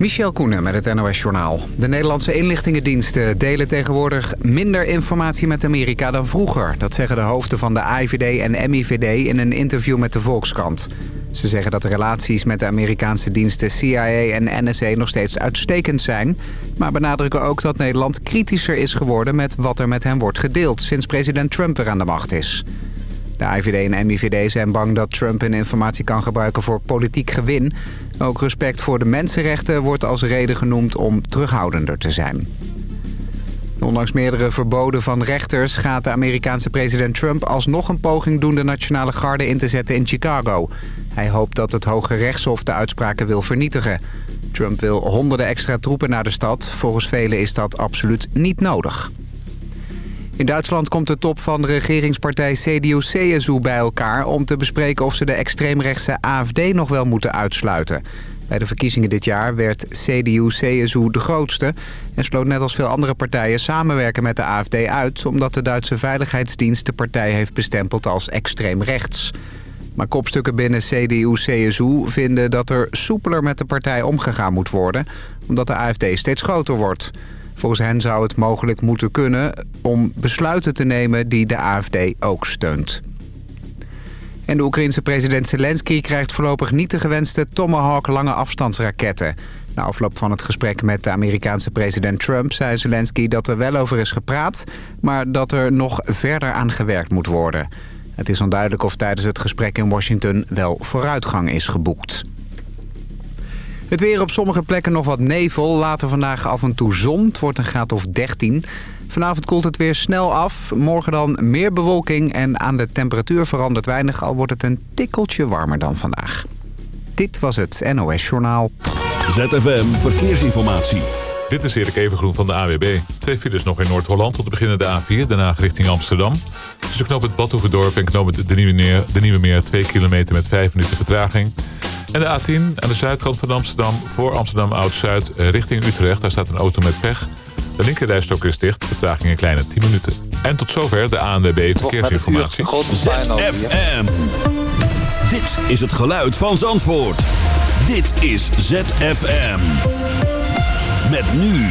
Michel Koenen met het NOS-journaal. De Nederlandse inlichtingendiensten delen tegenwoordig minder informatie met Amerika dan vroeger. Dat zeggen de hoofden van de AIVD en MIVD in een interview met de Volkskrant. Ze zeggen dat de relaties met de Amerikaanse diensten CIA en NSA nog steeds uitstekend zijn. Maar benadrukken ook dat Nederland kritischer is geworden met wat er met hen wordt gedeeld... sinds president Trump er aan de macht is. De IVD en MIVD zijn bang dat Trump hun informatie kan gebruiken voor politiek gewin. Ook respect voor de mensenrechten wordt als reden genoemd om terughoudender te zijn. Ondanks meerdere verboden van rechters gaat de Amerikaanse president Trump alsnog een poging doen de nationale garde in te zetten in Chicago. Hij hoopt dat het Hoge Rechtshof de uitspraken wil vernietigen. Trump wil honderden extra troepen naar de stad. Volgens velen is dat absoluut niet nodig. In Duitsland komt de top van de regeringspartij CDU-CSU bij elkaar... om te bespreken of ze de extreemrechtse AFD nog wel moeten uitsluiten. Bij de verkiezingen dit jaar werd CDU-CSU de grootste... en sloot net als veel andere partijen samenwerken met de AFD uit... omdat de Duitse Veiligheidsdienst de partij heeft bestempeld als extreem rechts. Maar kopstukken binnen CDU-CSU vinden dat er soepeler met de partij omgegaan moet worden... omdat de AFD steeds groter wordt... Volgens hen zou het mogelijk moeten kunnen om besluiten te nemen die de AFD ook steunt. En de Oekraïense president Zelensky krijgt voorlopig niet de gewenste Tomahawk lange afstandsraketten. Na afloop van het gesprek met de Amerikaanse president Trump zei Zelensky dat er wel over is gepraat, maar dat er nog verder aan gewerkt moet worden. Het is onduidelijk of tijdens het gesprek in Washington wel vooruitgang is geboekt. Het weer op sommige plekken nog wat nevel. Later vandaag af en toe zon. Het wordt een graad of 13. Vanavond koelt het weer snel af. Morgen dan meer bewolking en aan de temperatuur verandert weinig. Al wordt het een tikkeltje warmer dan vandaag. Dit was het NOS Journaal. ZFM Verkeersinformatie. Dit is Erik Evengroen van de AWB. Twee files nog in Noord-Holland tot de beginnen de A4, daarna richting Amsterdam. Tussen knoop het Badhoevedorp en knoop het de Nieuwe, Meer, de Nieuwe Meer 2 kilometer met 5 minuten vertraging. En de A10 aan de zuidkant van Amsterdam voor Amsterdam Oud-Zuid richting Utrecht. Daar staat een auto met pech. De linkerrijstok is dicht, vertraging een kleine 10 minuten. En tot zover de ANWB Verkeersinformatie. ZFM. Dit is het geluid van Zandvoort. Dit is ZFM. Met nu.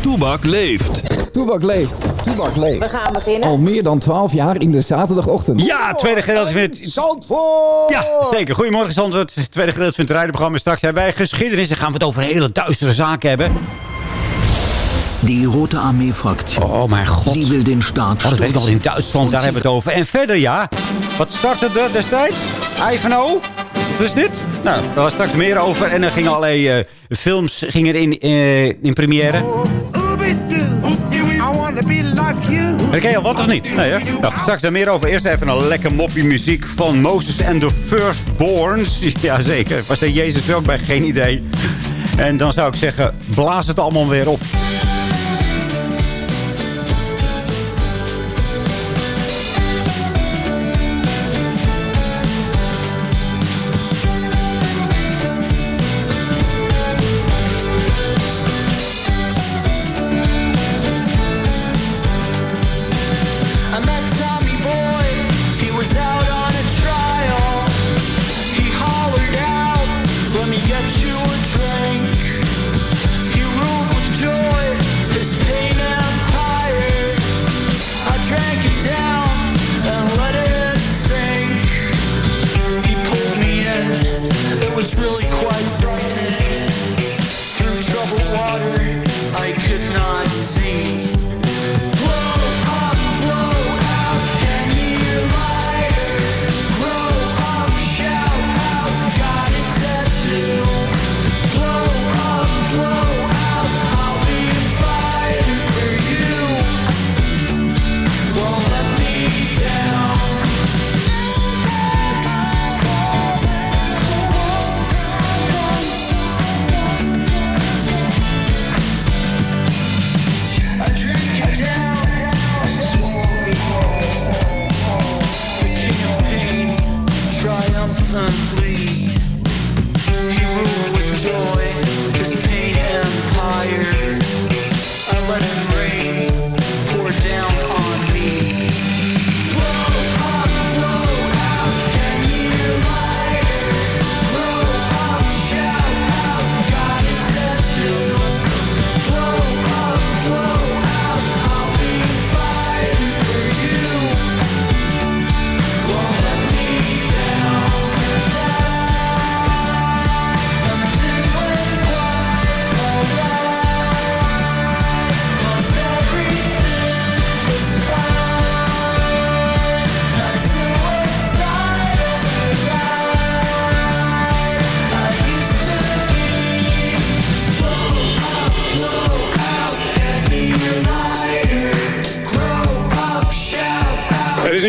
Toebak leeft. Toebak leeft. Toebak leeft. We gaan beginnen. Al meer dan 12 jaar in de zaterdagochtend. Ja, tweede gedeelte van het... Zandvoort! Ja, zeker. Goedemorgen, Zandvoort. Tweede gedeelte van het rijdenprogramma. Straks hebben wij geschiedenis. Dan gaan we het over hele duistere zaken hebben. Die Rote Armee-Fraktion. Oh, mijn god. Sie will den Staat Oh, dat weet ik al in Duitsland, daar hebben we het over. En verder, ja. Wat startte er destijds? Ivanhoe? Wat is dit? Nou, daar was straks meer over. En er gingen allerlei eh, films gingen in, eh, in première. Herken je al wat of niet? Nee, hè? Nou, straks daar meer over. Eerst even een lekker moppie muziek van Moses and the Firstborns. Jazeker. Was er Jezus ook bij? Geen idee. En dan zou ik zeggen, blaas het allemaal weer op.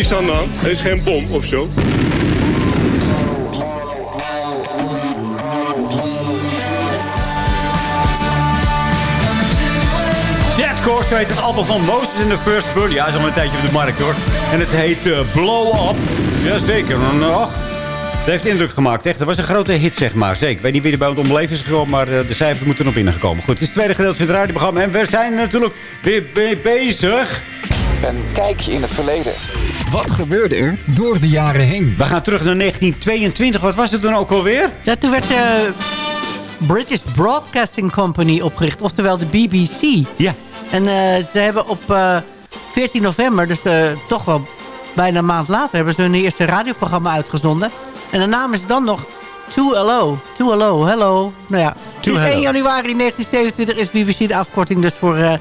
niks aan de hand. Er is geen bom of zo. Dead Course heet het album van Moses in the First Burn. Ja, is al een tijdje op de markt hoor. En het heet eh, Blow Up. Jazeker. Ach, dat heeft indruk gemaakt. Echt, dat was een grote hit, zeg maar. Zeker. Ik weet niet wie er bij het omleven is gekomen, maar eh, de cijfers moeten er nog binnengekomen. Goed, het is het tweede gedeelte van het radioprogramma. En we zijn natuurlijk weer bezig. Een kijkje in het verleden. Wat gebeurde er door de jaren heen? We gaan terug naar 1922. Wat was het dan ook alweer? Ja, toen werd de British Broadcasting Company opgericht. Oftewel de BBC. Ja. En eh, ze hebben op eh, 14 november, dus eh, toch wel bijna een maand later... hebben ze hun eerste radioprogramma uitgezonden. En de naam is dan nog 2LO. 2LO, hello. Nou ja, sinds 1 hello. januari 1927 is BBC de afkorting dus voor...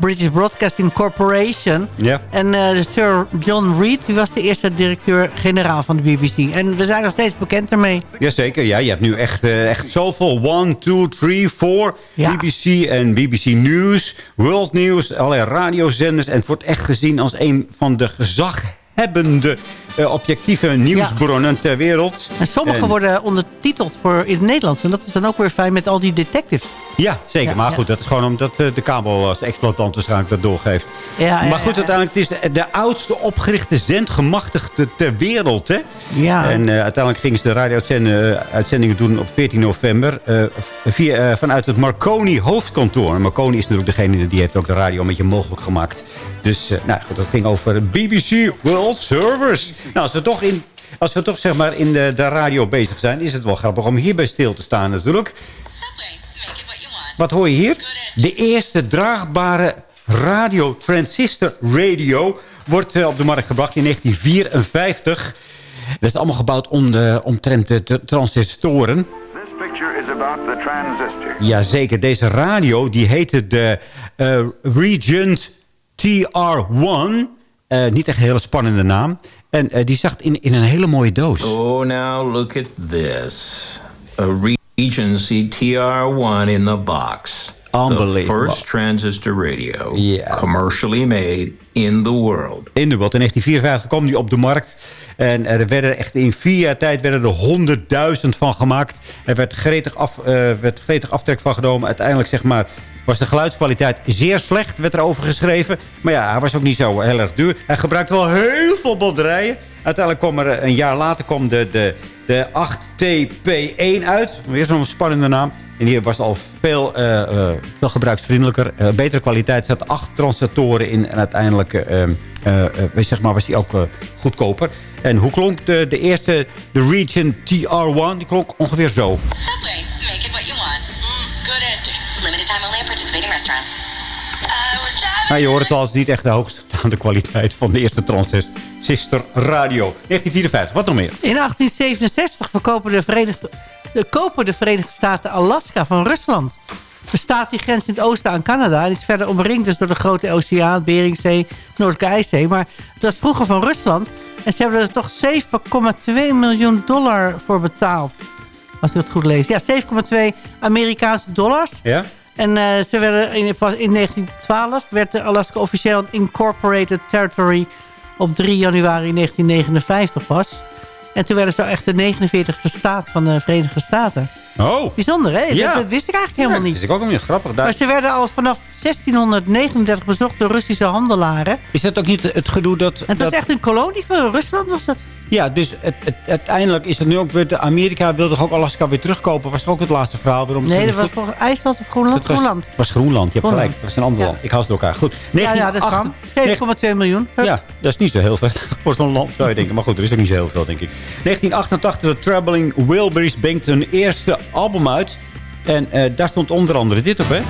British Broadcasting Corporation. Ja. En eh, Sir John Reed, die was de eerste directeur-generaal van de BBC. En we zijn nog steeds bekend ermee. Jazeker, ja. Je hebt nu echt, eh, echt zoveel. One, two, three, four. Ja. BBC en BBC News, World News, allerlei radiozenders. En het wordt echt gezien als een van de gezaghebbende objectieve nieuwsbronnen ter wereld. En sommige En- worden ondertiteld voor in het Nederlands. En dat is dan ook weer fijn met al die detectives. Ja, zeker. Ja, maar ja. goed, dat is gewoon omdat eh, de kabel als exploitant waarschijnlijk dat doorgeeft. Ja, maar goed, uiteindelijk het is de, de oudste opgerichte zendgemachtigde ter wereld. Hè? Ja. En eh, uiteindelijk gingen ze de radio-uitzendingen doen op 14 november. eh, via, eh, vanuit het Marconi hoofdkantoor. En Marconi is natuurlijk degene die heeft ook de radio een beetje mogelijk gemaakt. Dus eh, nou, goed, dat ging over BBC World Service. Nou, als we toch, in, als we toch zeg maar in de, de radio bezig zijn... is het wel grappig om hierbij stil te staan natuurlijk. Wat hoor je hier? De eerste draagbare radio, transistor radio... wordt eh, op de markt gebracht in 1954. Dat is allemaal gebouwd om de, omtrent de transistoren. Transistor. Jazeker, deze radio die heette de eh, Regent TR-1. Eh, niet echt een hele spannende naam. En eh, die zat in, in een hele mooie doos. Oh, now look at this. A Regency TR1 in the box. The Unbelievable. first transistor radio Yes. commercially made in the world. In de wereld. In 1954 kwam die op de markt. En er werden echt in vier jaar tijd werden er honderdduizend van gemaakt. Er werd gretig, af, eh, werd gretig aftrek van genomen. Uiteindelijk zeg maar, was de geluidskwaliteit zeer slecht, werd er over geschreven. Maar ja, hij was ook niet zo heel erg duur. Hij gebruikte wel heel veel batterijen. Uiteindelijk kwam er eh, een jaar later kwam de, de, de 8TP1 uit. Weer zo'n spannende naam. En die was al veel, eh, eh, veel gebruiksvriendelijker. Betere kwaliteit. Er zaten acht transitoren in. En uiteindelijk eh, eh, eh, zeg maar, was die ook goedkoper. En hoe klonk de, de eerste, de Region TR1? Die klonk ongeveer zo. Subway, make it what you. Mm, good answer. Limited time only at participating restaurants. I was driving Maar je hoort het al, het is niet echt de hoogstaande kwaliteit van de eerste transistor radio. 1954, wat nog meer? In 1867 verkopen de Verenigde, de, kopen de Verenigde Staten Alaska van Rusland. De staat die grenst in het oosten aan Canada. En is verder omringd dus door de grote oceaan, Beringzee, Noordelijke IJszee. Maar het was vroeger van Rusland. En ze hebben er toch 7,2 miljoen dollar voor betaald. Als ik het goed lees. Ja, 7,2 Amerikaanse dollars. Ja? En eh, ze werden in, in 1912 werd de Alaska officieel een incorporated territory op 3 januari 1959 pas. En toen werden ze echt de 49ste staat van de Verenigde Staten. Oh. Bijzonder, hè? Ja. Dat, dat wist ik eigenlijk helemaal Dat niet. is ik ook niet grappig. Daar- Maar ze werden al vanaf 1639 bezocht door Russische handelaren. Is dat ook niet het gedoe dat... En het was dat- echt een kolonie van Rusland, was dat? Ja, dus het, het- uiteindelijk is het nu ook weer... De Amerika wilde toch ook Alaska weer terugkopen? Was toch ook het laatste verhaal? Weer om Nee, het- dat was voor IJsland of Groenland? Het was, Groenland. Het was Groenland, je hebt Groenland. gelijk. Het was een ander Ja. land. Ik haal ze door elkaar. Goed. Ja, ja, dat 1988 kan. 7,2 miljoen. Hup. Ja, dat is niet zo heel veel voor zo'n land, zou je denken. Maar goed, er is ook niet zo heel veel, denk ik. 1988, de Traveling Wilburys brengt hun eerste album uit. En eh, daar stond onder andere dit op, hè?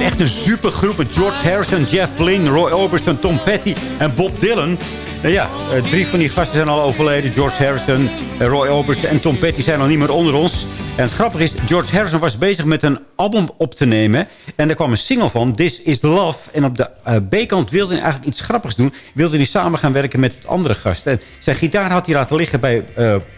Echt een supergroep met George Harrison, Jeff Lynne, Roy Orbison, Tom Petty en Bob Dylan. Nou ja, eh, drie van die gasten zijn al overleden. George Harrison, eh, Roy Orbison en Tom Petty zijn al niet meer onder ons. En het grappige is, George Harrison was bezig met een album op te nemen. En daar kwam een single van, This Is Love. En op de B-kant wilde hij eigenlijk iets grappigs doen. Wilde hij samen gaan werken met het andere gast. En zijn gitaar had hij laten liggen bij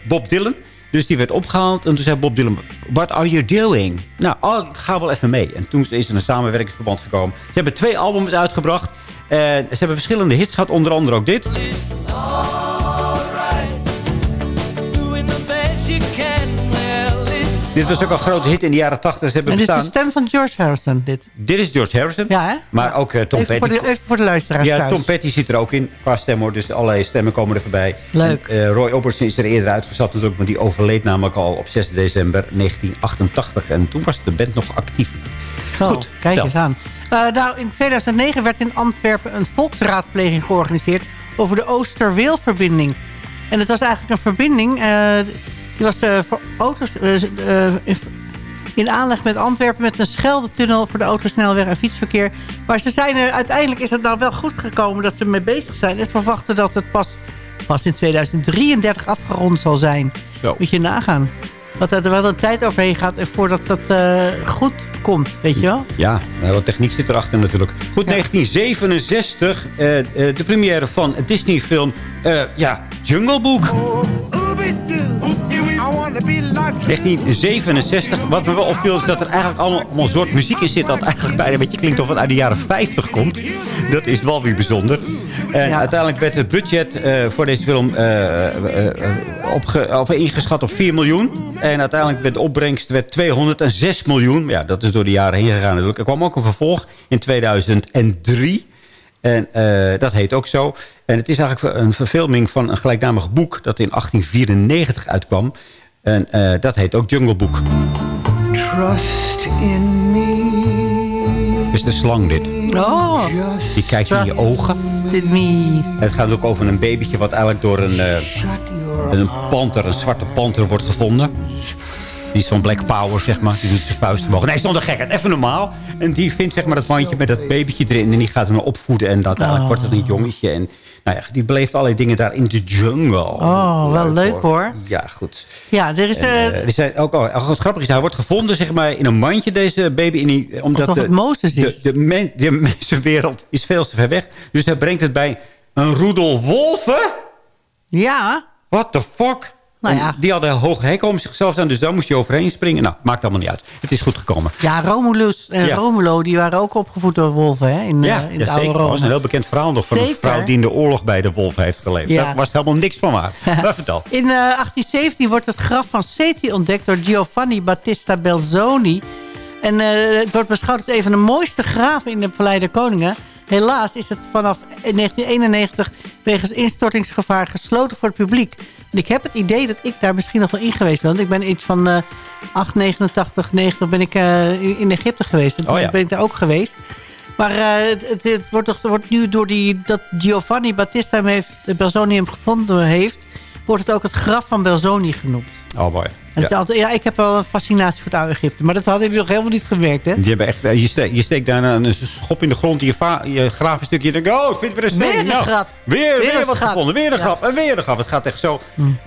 Bob Dylan. Dus die werd opgehaald. En toen zei Bob Dylan, what are you doing? Nou, oh, ga wel even mee. En toen is er een samenwerkingsverband gekomen. Ze hebben twee albums uitgebracht. En ze hebben verschillende hits gehad, onder andere ook dit. Dit was ook een grote hit in de jaren 80. Ze hebben En dit is de stem van George Harrison, dit. Dit is George Harrison. Ja, hè? Maar ook eh, Tom even, Petty. voor de, even voor de luisteraars Ja, thuis. Tom Petty zit er ook in qua stem hoor. Dus allerlei stemmen komen er voorbij. Leuk. En, eh, Roy Orbison is er eerder uitgezet natuurlijk. Want die overleed namelijk al op 6 december 1988. En toen was de band nog actief. Zo, Goed, kijk eens aan. Eh, nou, in 2009 werd in Antwerpen een volksraadpleging georganiseerd... over de Oosterweelverbinding. En het was eigenlijk een verbinding... die was eh, voor auto's... eh, eh, in, in aanleg met Antwerpen met een Scheldetunnel... voor de autosnelweg en fietsverkeer. Maar ze zijn er, uiteindelijk is het nou wel goed gekomen... dat ze mee bezig zijn. En ze verwachten dat het pas, pas in 2033 afgerond zal zijn. Zo. Moet je nagaan. Dat er wel een tijd overheen gaat... en voordat dat eh, goed komt, weet je wel? Ja, nou, wat techniek zit erachter natuurlijk. Goed, 1967. eh, eh, de première van het Disney-film eh, ja, Jungle Book. 1967. Wat me wel opviel is dat er eigenlijk allemaal, een soort muziek in zit... dat eigenlijk bijna een beetje klinkt of het uit de jaren 50 komt. Dat is wel weer bijzonder. En Ja. uiteindelijk werd het budget eh, voor deze film opge- of ingeschat op 4 miljoen. En uiteindelijk werd de opbrengst werd 206 miljoen. Ja, dat is door de jaren heen gegaan natuurlijk. Er kwam ook een vervolg in 2003... En dat heet ook zo. En het is eigenlijk een verfilming van een gelijknamig boek... dat in 1894 uitkwam. En eh, dat heet ook Jungle Book. Trust in me. is de slang dit. Oh, Die kijkt in je ogen. dit me. Het gaat ook over een babytje wat eigenlijk door een, eh, een panter, een zwarte panter wordt gevonden. Die is van Black Power, zeg maar. Die doet zijn vuist omhoog. Nee, zonder gekheid. Even normaal. En die vindt zeg maar dat mandje met dat babytje erin. En die gaat hem opvoeden. En uiteindelijk Oh. wordt het een jongetje. En nou ja, die beleeft allerlei dingen daar in de jungle. Oh, wel leuk hoor. Ja, goed. Ja, er is... En, eh, eh, er zijn ook, oh, wat grappig is, hij wordt gevonden zeg maar, in een mandje, deze baby. In die, omdat Alsof de, het Mozes is. De, de, men, de mensenwereld is veel te ver weg. Dus hij brengt het bij een roedel wolven. ja, What the fuck? Nou ja. Die hadden een hoog hek om zichzelf aan, dus daar moest je overheen springen. Nou, maakt allemaal niet uit. Het is goed gekomen. ja, Romulus en Ja. Romulo die waren ook opgevoed door wolven hè, in, Ja, eh, in ja het oude zeker. Dat Rome. was een heel bekend verhaal nog van een vrouw die in de oorlog bij de wolven heeft geleefd. Daar was helemaal niks van waar. maar vertel. In eh, 1817 wordt het graf van Seti ontdekt door Giovanni Battista Belzoni. En eh, het wordt beschouwd als een van de mooiste graven in de Vallei der Koningen. Helaas is het vanaf 1991 wegens instortingsgevaar gesloten voor het publiek. En ik heb het idee dat ik daar misschien nog wel in geweest ben. Want ik ben iets van eh 8, 89, 90 ben ik eh, in- Egypte geweest. En toen Oh ja. ben ik daar ook geweest. Maar eh, het, het, het wordt, toch- wordt nu door die, dat Giovanni Battista hem heeft, Belzoni hem gevonden heeft... wordt het ook het graf van Belzoni genoemd. Oh boy. En het is Ja. altijd, ja, ik heb wel een fascinatie voor het oude Egypte. Maar dat had ik nog helemaal niet gemerkt, hè? Echt, eh, je, steekt, je steekt daar een, schop in de grond, je, je graaft een stukje. En denk, oh, ik vind weer een steen. Weer een Nou, graf. Weer, Weer weer, wat gevonden. Weer een Ja. graf. En weer een graf. Het gaat echt zo.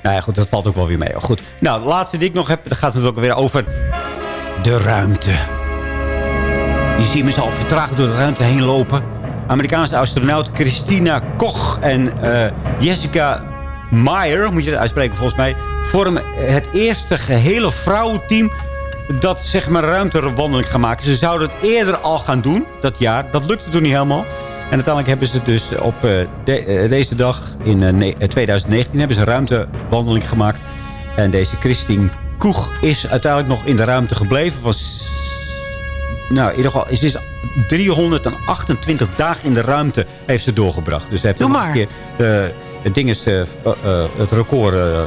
Nou ja, goed, dat valt ook wel weer mee. Goed. Nou, de laatste die ik nog heb, dan gaat het ook weer over de ruimte. Je ziet me al vertraagd door de ruimte heen lopen. Amerikaanse astronaut Christina Koch en eh, Jessica Meyer, moet je dat uitspreken volgens mij, vormen het eerste gehele vrouwenteam dat zeg maar ruimtewandeling gaan maken. Ze zouden het eerder al gaan doen, dat jaar. Dat lukte toen niet helemaal. En uiteindelijk hebben ze dus op eh, de- eh, deze dag in eh, ne- eh, 2019 hebben ze een ruimtewandeling gemaakt. En deze Christine Koch is uiteindelijk nog in de ruimte gebleven. Van nou, in ieder geval, ze is 328 dagen in de ruimte heeft ze doorgebracht. Dus ze heeft nog een keer de, het, ding is, het record eh,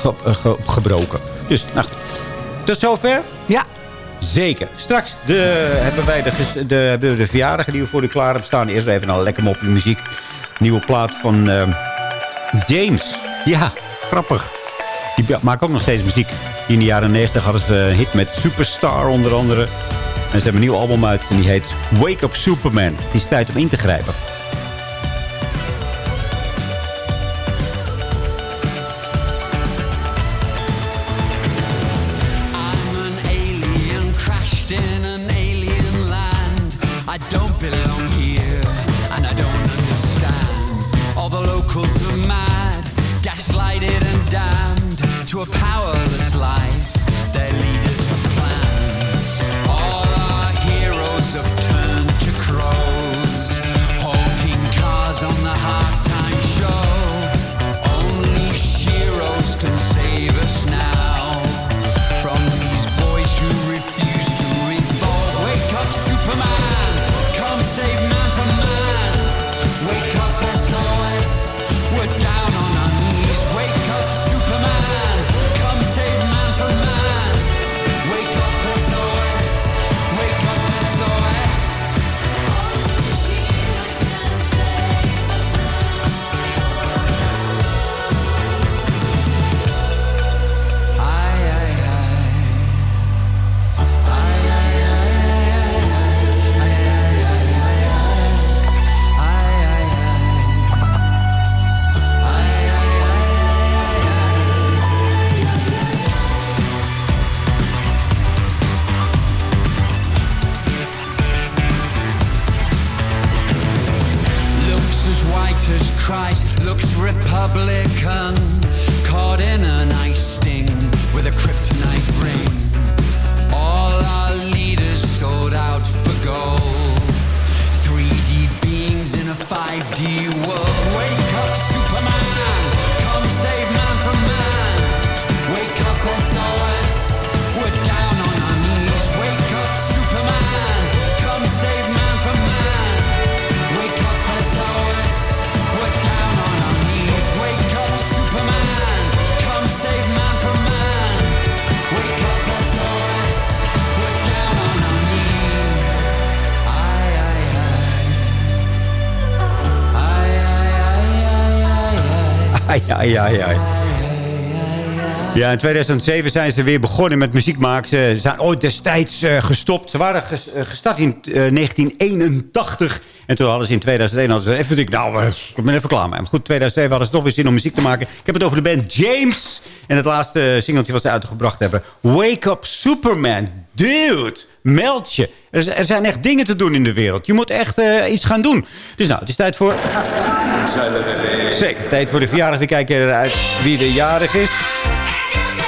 ge- ge- gebroken. Dus, nou, tot zover. Ja. Zeker. Straks de, hebben wij de, de, hebben we de verjaardagen die we voor u klaar hebben staan. Eerst even een lekker mopje muziek. Nieuwe plaat van eh, James. Ja, grappig. Die maken ook nog steeds muziek. In de jaren 90 hadden ze een hit met Superstar onder andere. En ze hebben een nieuw album uit en die heet Wake Up Superman. Het is tijd om in te grijpen. World. Ai, ai, ai. Ja, in 2007 zijn ze weer begonnen met muziek maken. Ze zijn ooit destijds eh, gestopt. Ze waren eh, gestart in eh, 1981. En toen hadden ze in 2001 hadden even... Nou, eh, ik ben even klaar. Maar goed, 2007 hadden ze toch weer zin om muziek te maken. Ik heb het over de band James. En het laatste singeltje wat ze uitgebracht hebben. Wake Up Superman. Dude, meld je. Er, er zijn echt dingen te doen in de wereld. Je moet echt eh, iets gaan doen. Dus nou, het is tijd voor... Zeker, tijd voor de verjaardag. We kijken eruit wie de jarig is.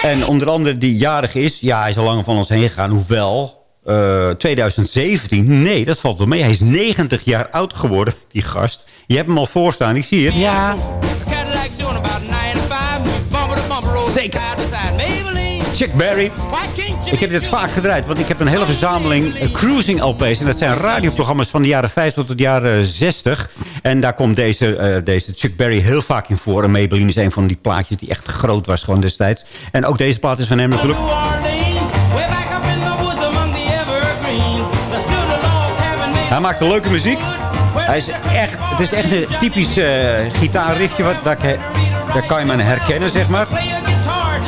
En onder andere die jarig is. Ja, hij is al lang van ons heen gegaan. Hoewel, eh, 2017. Nee, dat valt wel mee. Hij is 90 jaar oud geworden, die gast. Je hebt hem al voorstaan, ik zie het. Ja. Zeker. Chuck Berry. Ik heb dit vaak gedraaid, want ik heb een hele verzameling eh, cruising LP's. En dat zijn radioprogramma's van de jaren 50 tot de jaren 60. En daar komt deze, eh, deze Chuck Berry heel vaak in voor. En Maybelline is een van die plaatjes die echt groot was gewoon destijds. En ook deze plaat is van hem natuurlijk. Hij maakt leuke muziek. Hij is echt, het is echt een typisch gitaarriffje. Wat, ik- daar kan je aan herkennen, zeg maar.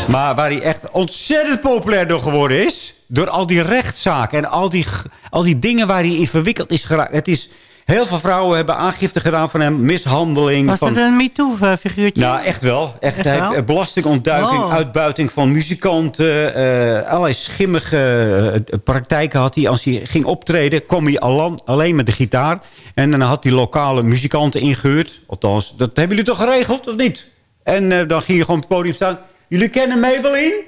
Maar waar hij echt ontzettend populair door geworden is... door al die rechtszaken en al die, al die dingen waar hij in verwikkeld is geraakt. Het is, heel veel vrouwen hebben aangifte gedaan van hem. Mishandeling. Was van, het een MeToo-figuurtje? nou, echt wel. Echt, Echt wel? belastingontduiking, Oh. uitbuiting van muzikanten. eh, allerlei schimmige eh, praktijken had hij. Als hij ging optreden, kwam hij alleen, alleen met de gitaar. En dan had hij lokale muzikanten ingehuurd. Althans, dat hebben jullie toch geregeld, of niet? En eh, dan ging je gewoon op het podium staan. Jullie kennen Maybelline?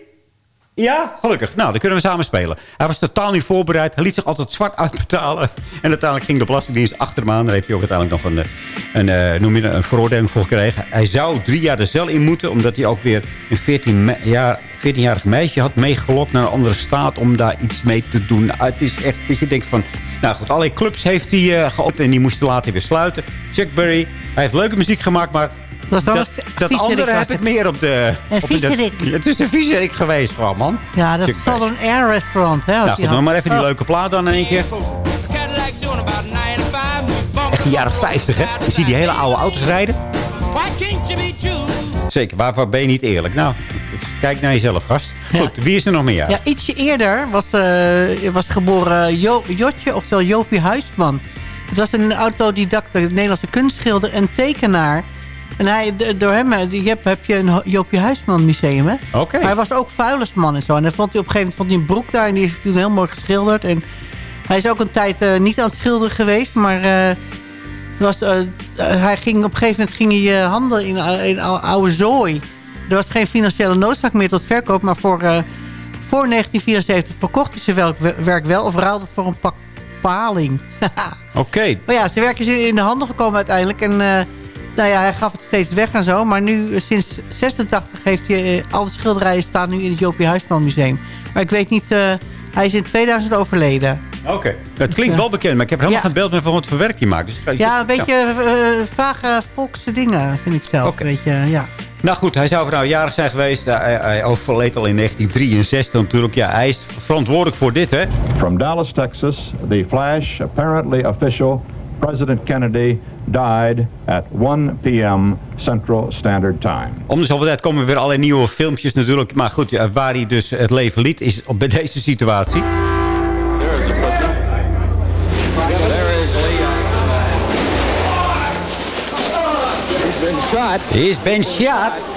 Ja, gelukkig. Nou, dan kunnen we samen spelen. Hij was totaal niet voorbereid. Hij liet zich altijd zwart uitbetalen. En uiteindelijk ging de Belastingdienst achter hem aan. Daar heeft hij ook uiteindelijk nog een, eh, een, eh, noem je een veroordeling voor gekregen. Hij zou drie jaar de cel in moeten. Omdat hij ook weer een 14 me- jaar, 14-jarig meisje had meegelokt naar een andere staat. Om daar iets mee te doen. Nou, het is echt dat je denkt van... Nou goed, allerlei clubs heeft hij uh, geopend. En die moesten later weer sluiten. Chuck Berry, hij heeft leuke muziek gemaakt. Maar dat, een dat andere heb ik het. meer op de... Een de- viezerik. Het is een viezerik geweest gewoon, man. Ja, dat is. Southern Air Restaurant. Hè, Nou goed, dan maar even die leuke plaat dan in één keer. Echt de jaren 50, hè? Je ziet die hele oude auto's rijden. Zeker, waarvoor ben je niet eerlijk? Nou, kijk naar jezelf, gast. Goed, wie is er nog meer? Ja, ietsje eerder was, eh, was geboren Jo- Jotje, oftewel Jopie Huisman. Het was een autodidact, een Nederlandse kunstschilder en tekenaar. En hij, door hem eh, die heb, heb je een Jopie Huisman museum, hè? Hij was ook vuilnisman en zo. En dan vond hij op een gegeven moment vond hij een broek daar... en die is toen heel mooi geschilderd. En hij is ook een tijd eh, niet aan het schilderen geweest, maar... eh, was, hij ging, op een gegeven moment ging hij handelen in, in ou- oude zooi. Er was geen financiële noodzaak meer tot verkoop. Maar voor, voor 1974 verkocht hij zijn werk, wel. Of ruilde het voor een pak paling. Oké. maar ja, zijn werk is in in de handen gekomen uiteindelijk. En nou ja, hij gaf het steeds weg en zo. Maar nu, eh, sinds 86 heeft hij... eh, al de schilderijen staan nu in het Jopie Huisman Museum. Maar ik weet niet... eh, hij is in 2000 overleden. Oké. Het klinkt wel bekend, maar ik heb helemaal Ja. geen beeld meer van wat voor werk hij maakt. Dus Ja, een beetje eh, vage volkse dingen, vind ik zelf. Een beetje, ja. Nou goed, hij zou nou jarig zijn geweest. Hij, hij overleed al in 1963 natuurlijk. Ja, hij is verantwoordelijk voor dit, hè? From Dallas, Texas, the flash, apparently official, President Kennedy died at 1 p.m. Central Standard Time. Om de zoveel tijd komen weer allerlei nieuwe filmpjes natuurlijk. Maar goed, ja, waar hij dus het leven liet is bij deze situatie. He's been shot. He's been shot.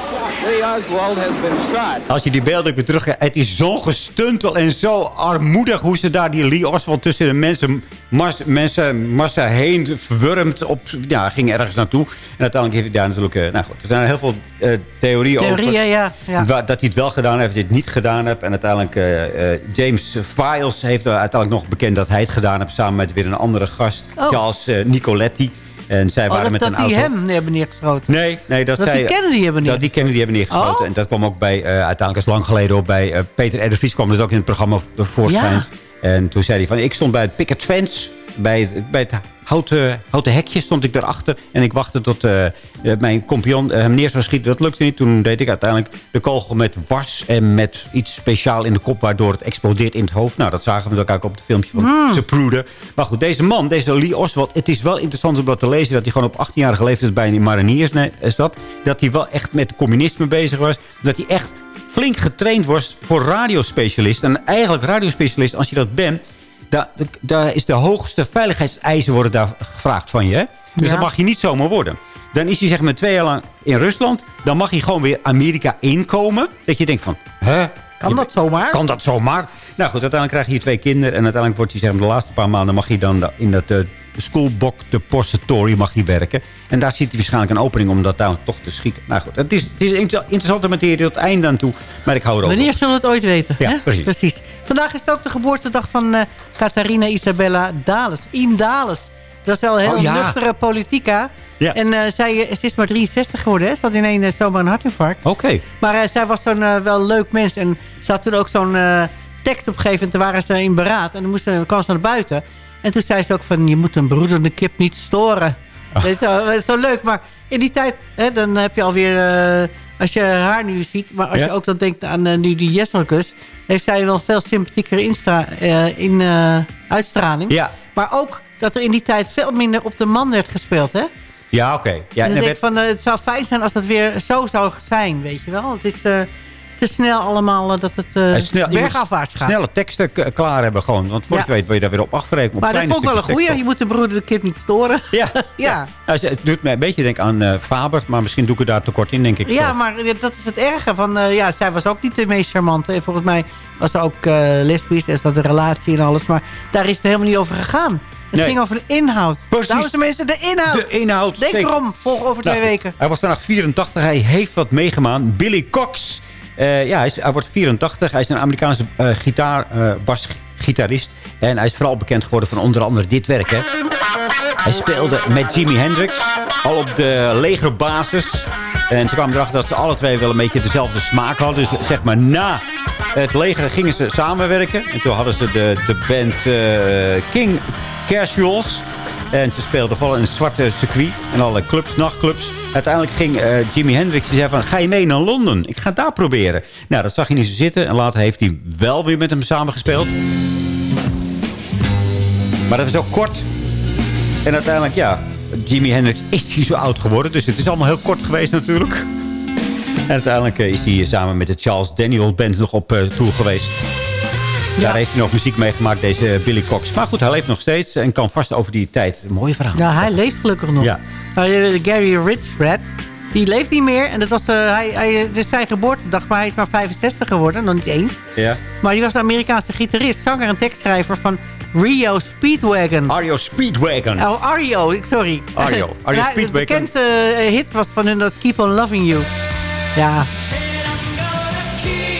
Als je die beelden weer terug... Het is zo gestuntel en zo armoedig... hoe ze daar die Lee Oswald tussen de mensen, mas, mensen massa heen verwurmt. Op, ja, ging ergens naartoe. En uiteindelijk heeft hij daar natuurlijk... eh, nou goed, er zijn heel veel eh, theorieën, Theorieën, over... ja, Dat hij het wel gedaan heeft, dat hij het niet gedaan heeft. En uiteindelijk... eh, eh, James Files heeft er uiteindelijk nog bekend dat hij het gedaan heeft... samen met weer een andere gast. Oh. Charles Nicoletti. En zij Oh, waren dat, met dat een die auto... hem hebben neergeschoten. Nee, nee dat, Dat zij, die Kennedy hebben Dat die Kennedy hebben neergeschoten. Oh. En dat kwam ook bij, eh, uiteindelijk is lang geleden op bij eh, Peter R. de Vries kwam dat ook in het programma voorschijnt. En toen zei hij van, ik stond bij het picket fence, bij het, bij het houten, houten hekje stond ik daarachter. En ik wachtte tot eh, eh, mijn compagnon eh, hem neer zou schieten. Dat lukte niet. Toen deed ik uiteindelijk de kogel met wars en met iets speciaal in de kop, waardoor het explodeert in het hoofd. Nou, dat zagen we ook ook op het filmpje van. Zapruder. Maar goed, deze man, deze Lee Oswald, het is wel interessant om dat te lezen, dat hij gewoon op 18-jarige leeftijd bij een mariniers zat. Dat hij wel echt met communisme bezig was. Dat hij echt flink getraind was voor radiospecialist. En eigenlijk radiospecialist, als je dat bent... Daar, daar is de hoogste veiligheidseisen worden daar gevraagd van je. Hè? Dus Ja. dat mag je niet zomaar worden. Dan is hij zeg maar twee jaar lang in Rusland. Dan mag hij gewoon weer Amerika inkomen. Dat je denkt van, hè? Kan dat zomaar? Kan dat zomaar? Nou goed, uiteindelijk krijg je hier twee kinderen. En uiteindelijk wordt hij zeg maar, de laatste paar maanden... mag hij dan da- in dat uh, schoolbok depository mag hij werken. En daar ziet hij waarschijnlijk een opening om dat daar toch te schieten. Nou goed, het is, het is interessante materie tot het einde aan toe. Maar ik hou erover. Wanneer zullen we het ooit weten? Ja, hè? precies. Vandaag is het ook de geboortedag van eh Catharina Isabella Dales. Ien Dales. Dat is wel een heel Oh, ja. nuchtere politica. Ja. En eh, zij eh, ze is maar 63 geworden. Hè? Ze had ineens uh, zomaar een hartinfarct. Oké. Maar zij was zo'n wel leuk mens. En ze had toen ook zo'n tekst opgegeven. En toen waren ze in beraad. En dan moest ze, kwam ze naar buiten. En toen zei ze ook van... Je moet een broedende kip niet storen. Dat is zo, dat is zo leuk. Maar in die tijd... Hè, dan heb je alweer... eh, als je haar nu ziet... Maar als Ja. je ook dan denkt aan eh, nu die Jesselkus... Heeft zij wel veel sympathiekere instra, eh, in, uitstraling. Ja. Maar ook dat er in die tijd veel minder op de man werd gespeeld. Hè? Ja, oké. Ja, en dan denk ik werd- van, het zou fijn zijn als dat weer zo zou zijn, weet je wel. Het is te snel allemaal eh, dat het eh snel, je moet bergafwaarts gaat. Snelle teksten klaar hebben gewoon. Want voor Ja. je het weet word je daar weer op afgerekend. Maar dat vond ik wel een goeie. Je moet de broeder de kip niet storen. Ja. ja. Nou, het doet me een beetje denken aan eh, Faber. Maar misschien doe ik er daar tekort in, denk ik. Ja, zelf. maar eh, dat is het erge. Van, eh, ja, zij was ook niet de meest charmante. En volgens mij was ze ook eh lesbisch. En ze had een relatie en alles. Maar daar is het helemaal niet over gegaan. Het Nee. ging over de inhoud. Precies. Dames en mensen, de inhoud. De inhoud. Denk zeker. erom. Volg over twee Nou, weken. Hij was vandaag 84. Hij heeft wat meegemaakt. Billy Cox. Eh, ja, hij, wordt 84. Hij is een Amerikaanse eh gitaar, eh, basgitarist. En hij is vooral bekend geworden van onder andere dit werk. Hè. Hij speelde met Jimi Hendrix. Al op de legerbasis. En ze kwamen erachter dat ze alle twee wel een beetje dezelfde smaak hadden. Dus zeg maar na het leger gingen ze samenwerken. En toen hadden ze de, de band King Casuals. En ze speelden vooral in het zwarte circuit. En alle clubs, nachtclubs. Uiteindelijk ging eh, Jimi Hendrix die zei van... ga je mee naar Londen? Ik ga het daar proberen. Nou, dat zag hij niet zo zitten. En later heeft hij wel weer met hem samengespeeld. Maar dat was ook kort. En uiteindelijk, ja... Jimi Hendrix is hij zo oud geworden. Dus het is allemaal heel kort geweest natuurlijk. En uiteindelijk eh, is hij samen met de Charles Daniel Band nog op eh, tour geweest. Daar heeft hij nog muziek mee gemaakt, deze Billy Cox. Maar goed, hij leeft nog steeds en kan vast over die tijd een mooie verhaal. Ja, hij leeft gelukkig nog. Ja. Nou, Gary Richrath, die leeft niet meer. En dat was, eh, hij, hij, het is zijn geboortedag, maar hij is maar 65 geworden. Nog niet eens. Ja. Maar die was de Amerikaanse gitarist, zanger en tekstschrijver van Rio Speedwagon. Ario Speedwagon. Oh, Ario, ik- sorry. Ario. Ario Ja, Speedwagon. De bekendste eh, hit was van hun dat Keep on Loving You. Ja,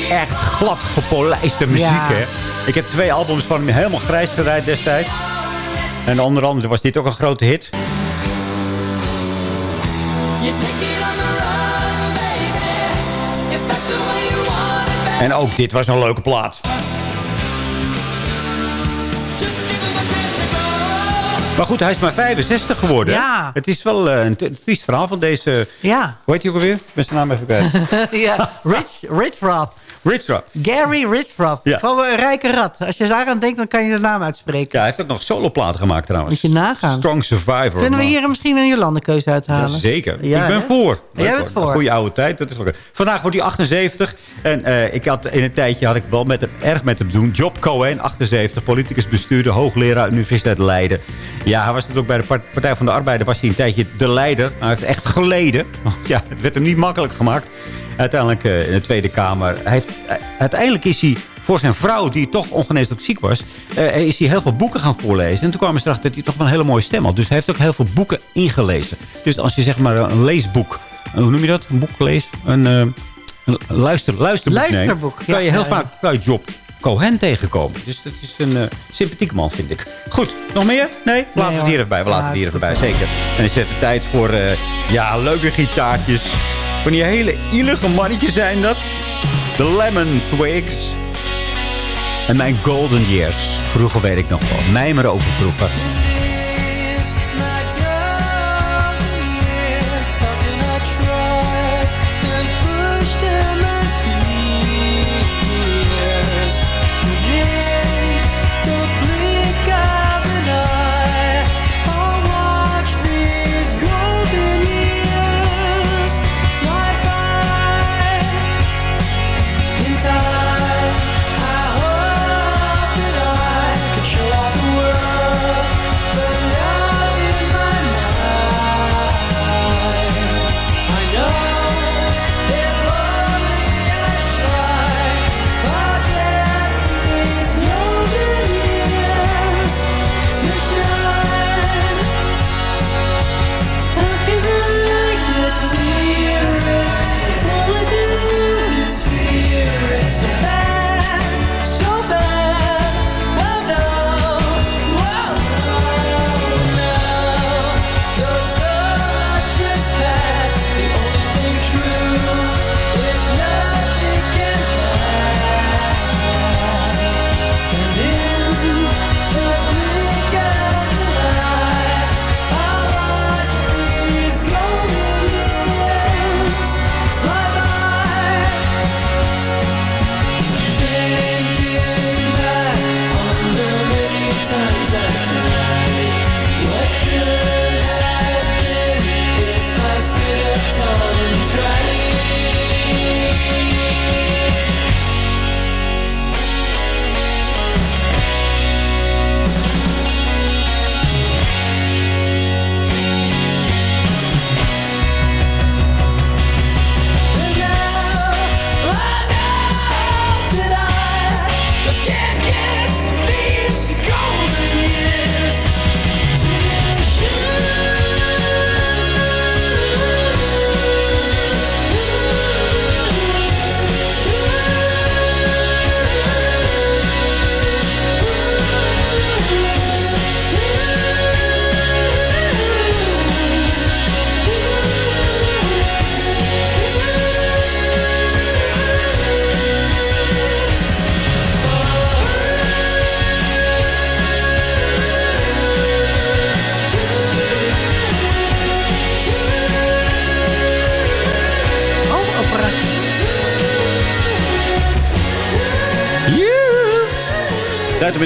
Echt glad gepolijste muziek, Ja. hè? Ik heb twee albums van hem helemaal grijs gedraaid destijds. En onder andere was dit ook een grote hit. En ook dit was een leuke plaat. Maar goed, hij is maar 65 geworden. Ja. Het is wel eh, een triest verhaal van deze... ja. Hoe heet hij ook alweer? Ik ben zijn naam even kwijt. ja. Rich, Richrath. Gary Richrath. Ja. Gewoon een rijke rat. Als je daaraan denkt, dan kan je de naam uitspreken. Ja, hij heeft ook nog soloplaten gemaakt trouwens. Moet je nagaan. Strong Survivor. Kunnen we hier misschien een Jolandekeuze uithalen? Zeker. Ja, ik ben hè? voor. Jij bent voor. Goeie oude tijd. Dat is leuk. Vandaag wordt hij 78. En eh, ik had in een tijdje had ik wel met hem, erg met hem doen. Job Cohen, 78. Politicus bestuurder, hoogleraar Universiteit Leiden. Ja, hij was natuurlijk bij de Part- Partij van de Arbeider was hij een tijdje de leider. Hij heeft echt geleden. Ja, het werd hem niet makkelijk gemaakt. Uiteindelijk eh, in de Tweede Kamer. Hij heeft, eh, uiteindelijk is hij voor zijn vrouw, die toch ongeneeslijk ziek was... eh, is hij heel veel boeken gaan voorlezen. En toen kwamen ze erachter dat hij toch wel een hele mooie stem had. Dus hij heeft ook heel veel boeken ingelezen. Dus als je zeg maar een leesboek... Hoe noem je dat? Een boek leest? Een, eh, een luister, luisterboek, neemt, Luisterboek, ja, kan je heel ja, vaak bij Job Cohen tegenkomen. Dus dat is een uh, sympathieke man, vind ik. Goed, nog meer? Nee? Laten we het hier even bij. We laten het hier even bij, zeker. En dan is het tijd voor, ja, leuke gitaartjes. Van die hele ielige mannetjes zijn dat. De Lemon Twigs. En mijn Golden Years. Vroeger weet ik nog wel. Mij maar over vroeger.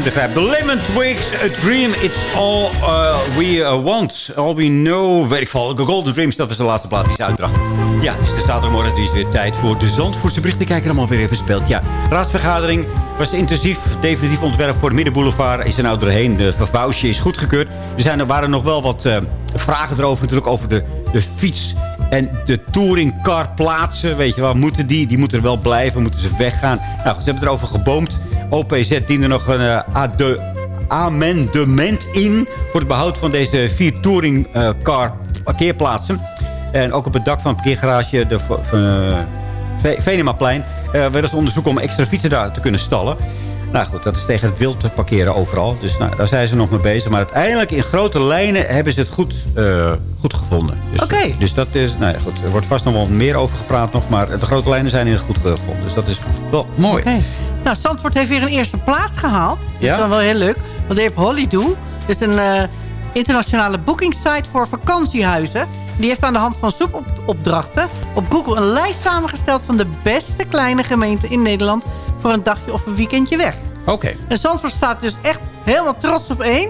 Grijpen. The Lemon Twigs, A Dream, It's All uh, We uh, Want. All We Know, weet ik veel. Golden Dreams, dat was de laatste plaat die ze uitbracht. Ja, is de zaterdagmorgen, het is weer tijd voor de Zandvoortse bericht. Die kijken allemaal weer even speelt. Ja, raadsvergadering was intensief. Definitief ontwerp voor de Middenboulevard is er nou doorheen. De vervouwsje is goedgekeurd. Er zijn, er waren nog wel wat uh, vragen erover natuurlijk over de, de fiets... En de touringcar plaatsen, weet je wel, moeten die? Die moeten er wel blijven, moeten ze weggaan. Nou, ze hebben erover geboomd. OPZ diende nog een ade- amendement in... voor het behoud van deze vier touringcar parkeerplaatsen. En ook op het dak van het parkeergarage de uh, Venemaplein... Uh, werden ze onderzoeken om extra fietsen daar te kunnen stallen. Nou goed, dat is tegen het wild parkeren overal. Dus nou, daar zijn ze nog mee bezig. Maar uiteindelijk in grote lijnen hebben ze het goed, uh, goed gevonden. Dus, Oké. Okay. dus dat is, nou ja, goed. Er wordt vast nog wel meer over gepraat nog. Maar de grote lijnen zijn in goed gevonden. Dus dat is wel mooi. Okay. Nou, Zandvoort heeft weer een eerste plaats gehaald. Dat ja? is dan wel heel leuk. Want je hebt Hollydo. Dat is een uh, internationale bookingsite voor vakantiehuizen. Die heeft aan de hand van zoekopdrachten op Google een lijst samengesteld... van de beste kleine gemeenten in Nederland... voor een dagje of een weekendje weg. Oké. Okay. En Zandvoort staat dus echt helemaal trots op één.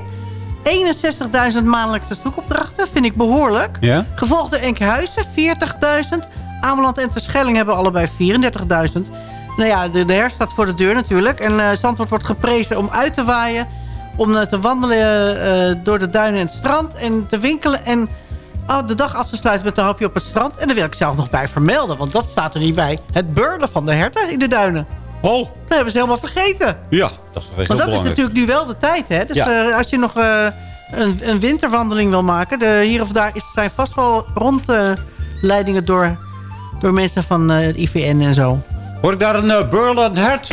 61.000 maandelijkse zoekopdrachten, vind ik behoorlijk. Ja? Gevolgd door Enkhuizen, 40.000. Ameland en Terschelling hebben allebei 34.000. Nou ja, de, de herfst staat voor de deur natuurlijk. En uh, Zandvoort wordt geprezen om uit te waaien... om uh, te wandelen uh, door de duinen en het strand... en te winkelen en de dag af te sluiten met een hapje op het strand. En daar wil ik zelf nog bij vermelden, want dat staat er niet bij. Het beurlen van de herten in de duinen. Oh. Dat hebben ze helemaal vergeten. Ja, dat is heel Want dat is natuurlijk nu wel de tijd, hè? Dus Ja. eh, als je nog eh, een, een winterwandeling wil maken... De, hier of daar is, zijn vast wel rondleidingen door, door mensen van eh, het IVN en zo. Hoor ik daar een uh, hert?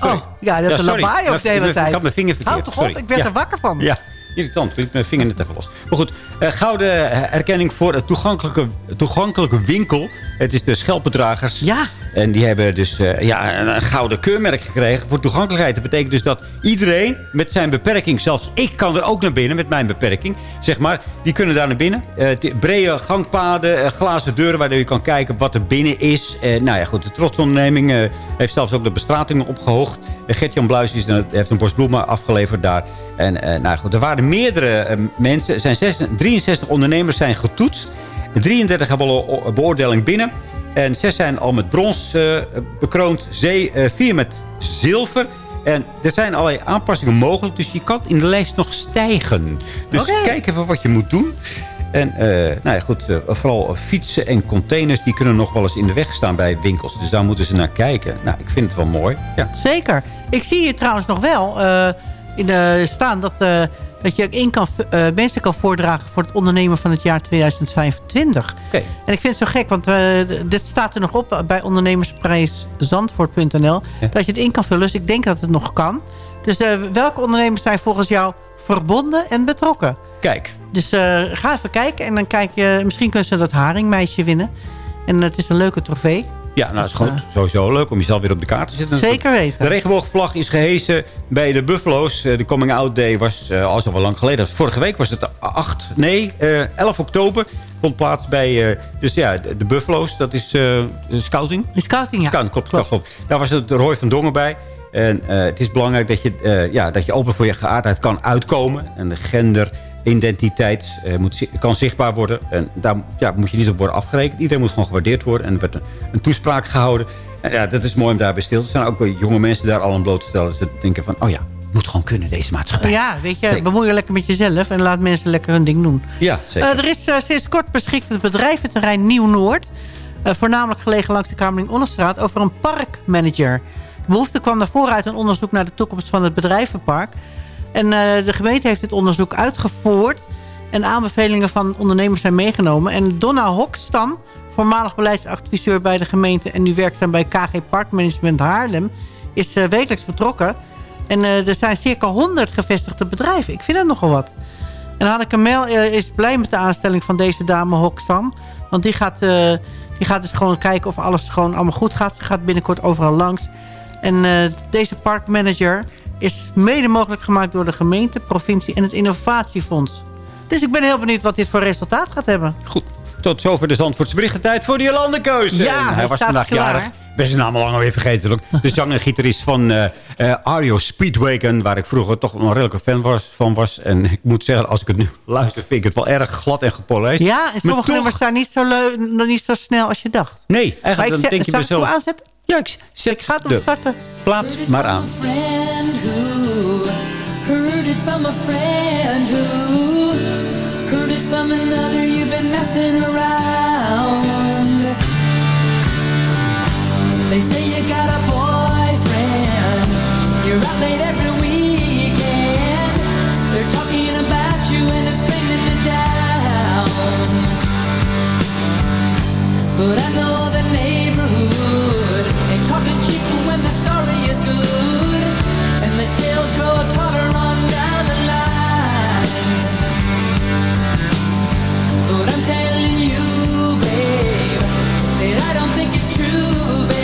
Oh, ja, dat is een sorry. lawaai ook de hele tijd. Ik had mijn vinger verkeerd. Houd toch op, ik werd Ja. er wakker van. Ja, irritant. Ik liet mijn vinger net even los. Maar goed, eh, gouden erkenning voor het toegankelijke, toegankelijke winkel. Het is de Schelpendragers. Ja. En die hebben dus eh, ja, een, een gouden keurmerk gekregen voor toegankelijkheid. Dat betekent dus dat iedereen met zijn beperking, zelfs ik kan er ook naar binnen met mijn beperking, zeg maar, die kunnen daar naar binnen. Eh, brede gangpaden, eh, glazen deuren waardoor je kan kijken wat er binnen is. Eh, nou ja, goed, de trotsonderneming eh, heeft zelfs ook de bestratingen opgehoogd. Gert-Jan Bluis is, eh, heeft een bos bloemen afgeleverd daar. En eh, nou goed, er waren meerdere eh, mensen. Er zijn zes- 63 ondernemers zijn getoetst. 33 hebben al een beoordeling binnen. En zes zijn al met brons eh, bekroond. Zee, eh, vier met zilver. En er zijn allerlei aanpassingen mogelijk. Dus je kan in de lijst nog stijgen. Dus kijk even wat je moet doen. En eh, nou ja, goed, vooral fietsen en containers... die kunnen nog wel eens in de weg staan bij winkels. Dus daar moeten ze naar kijken. Nou, ik vind het wel mooi. Ja. Zeker. Ik zie hier trouwens nog wel eh, in de, staan dat, dat je ook in kan, eh, mensen kan voordragen voor het ondernemen van het jaar 2025. Oké. En ik vind het zo gek, want eh, dit staat er nog op bij ondernemersprijszandvoort.nl. Dat je het in kan vullen, dus ik denk dat het nog kan. Dus eh, welke ondernemers zijn volgens jou verbonden en betrokken? Kijk. Dus ga even kijken en dan kijk je, misschien kunnen ze dat haringmeisje winnen. En het is een leuke trofee. Ja, nou, is goed. Sowieso leuk om jezelf weer op de kaart te zetten. Zeker weten. De regenboogvlag is gehesen bij de Buffalo's. Eh, De coming out day was uh, al zo wel lang geleden. Vorige week was het 8, nee, uh, 11 oktober. Vond plaats bij, dus ja, de, de Buffalo's. Dat is scouting. Scouting, ja. Scouting, klopt, klopt. klopt. Daar was het Roy van Dongen bij. En het is belangrijk dat je, ja, dat je open voor je geaardheid kan uitkomen. En de gender identiteit uh, moet, kan zichtbaar worden. En daar ja, moet je niet op worden afgerekend. Iedereen moet gewoon gewaardeerd worden. En er werd een, een toespraak gehouden. En ja, dat is mooi om daarbij stil te staan. Ook jonge mensen daar al aan bloot te stellen. Ze denken van, oh ja, moet gewoon kunnen deze maatschappij. Ja, weet je, zeker. bemoei je lekker met jezelf. En laat mensen lekker hun ding doen. Ja, zeker. Uh, er is uh, sinds kort beschikt het bedrijventerrein Nieuw-Noord. Uh, voornamelijk gelegen langs de Kamerling-Onnestraat. Over een parkmanager. De behoefte kwam naar voren uit een onderzoek naar de toekomst van het bedrijvenpark. En de gemeente heeft dit onderzoek uitgevoerd en aanbevelingen van ondernemers zijn meegenomen. En Donna Hokstam, voormalig beleidsadviseur bij de gemeente... en nu werkzaam bij KG Parkmanagement Haarlem... is uh, wekelijks betrokken. En uh, er zijn circa 100 gevestigde bedrijven. Ik vind dat nogal wat. En Hanneke Mel is blij met de aanstelling van deze dame Hokstam. Want die gaat, die gaat dus gewoon kijken of alles gewoon allemaal goed gaat. Ze gaat binnenkort overal langs. En deze parkmanager is mede mogelijk gemaakt door de gemeente, provincie en het innovatiefonds. Dus ik ben heel benieuwd wat dit voor resultaat gaat hebben. Goed. Tot zover de Zandvoortse berichtentijd voor de Jolandekeuze. Ja, en hij was vandaag klaar. jarig. Ben zijn naam al lang alweer vergeten. Ook. De zanger en gitarist van uh, uh, Ario Speedwagon. Waar ik vroeger toch een redelijke fan was, van was. En ik moet zeggen, als ik het nu luister, vind ik het wel erg glad en gepolijst. Ja, en sommige nummers zijn niet zo, niet zo snel als je dacht. Nee, eigenlijk dan denk je zal mezelf... ik aanzetten? Ja, ik zet ik ga hem starten. Plaats maar aan. Heard it from a friend who heard it from another. You've been messing around. They say you got a boyfriend. You're out late every weekend. They're talking about you and it's bringing me down. But I know true,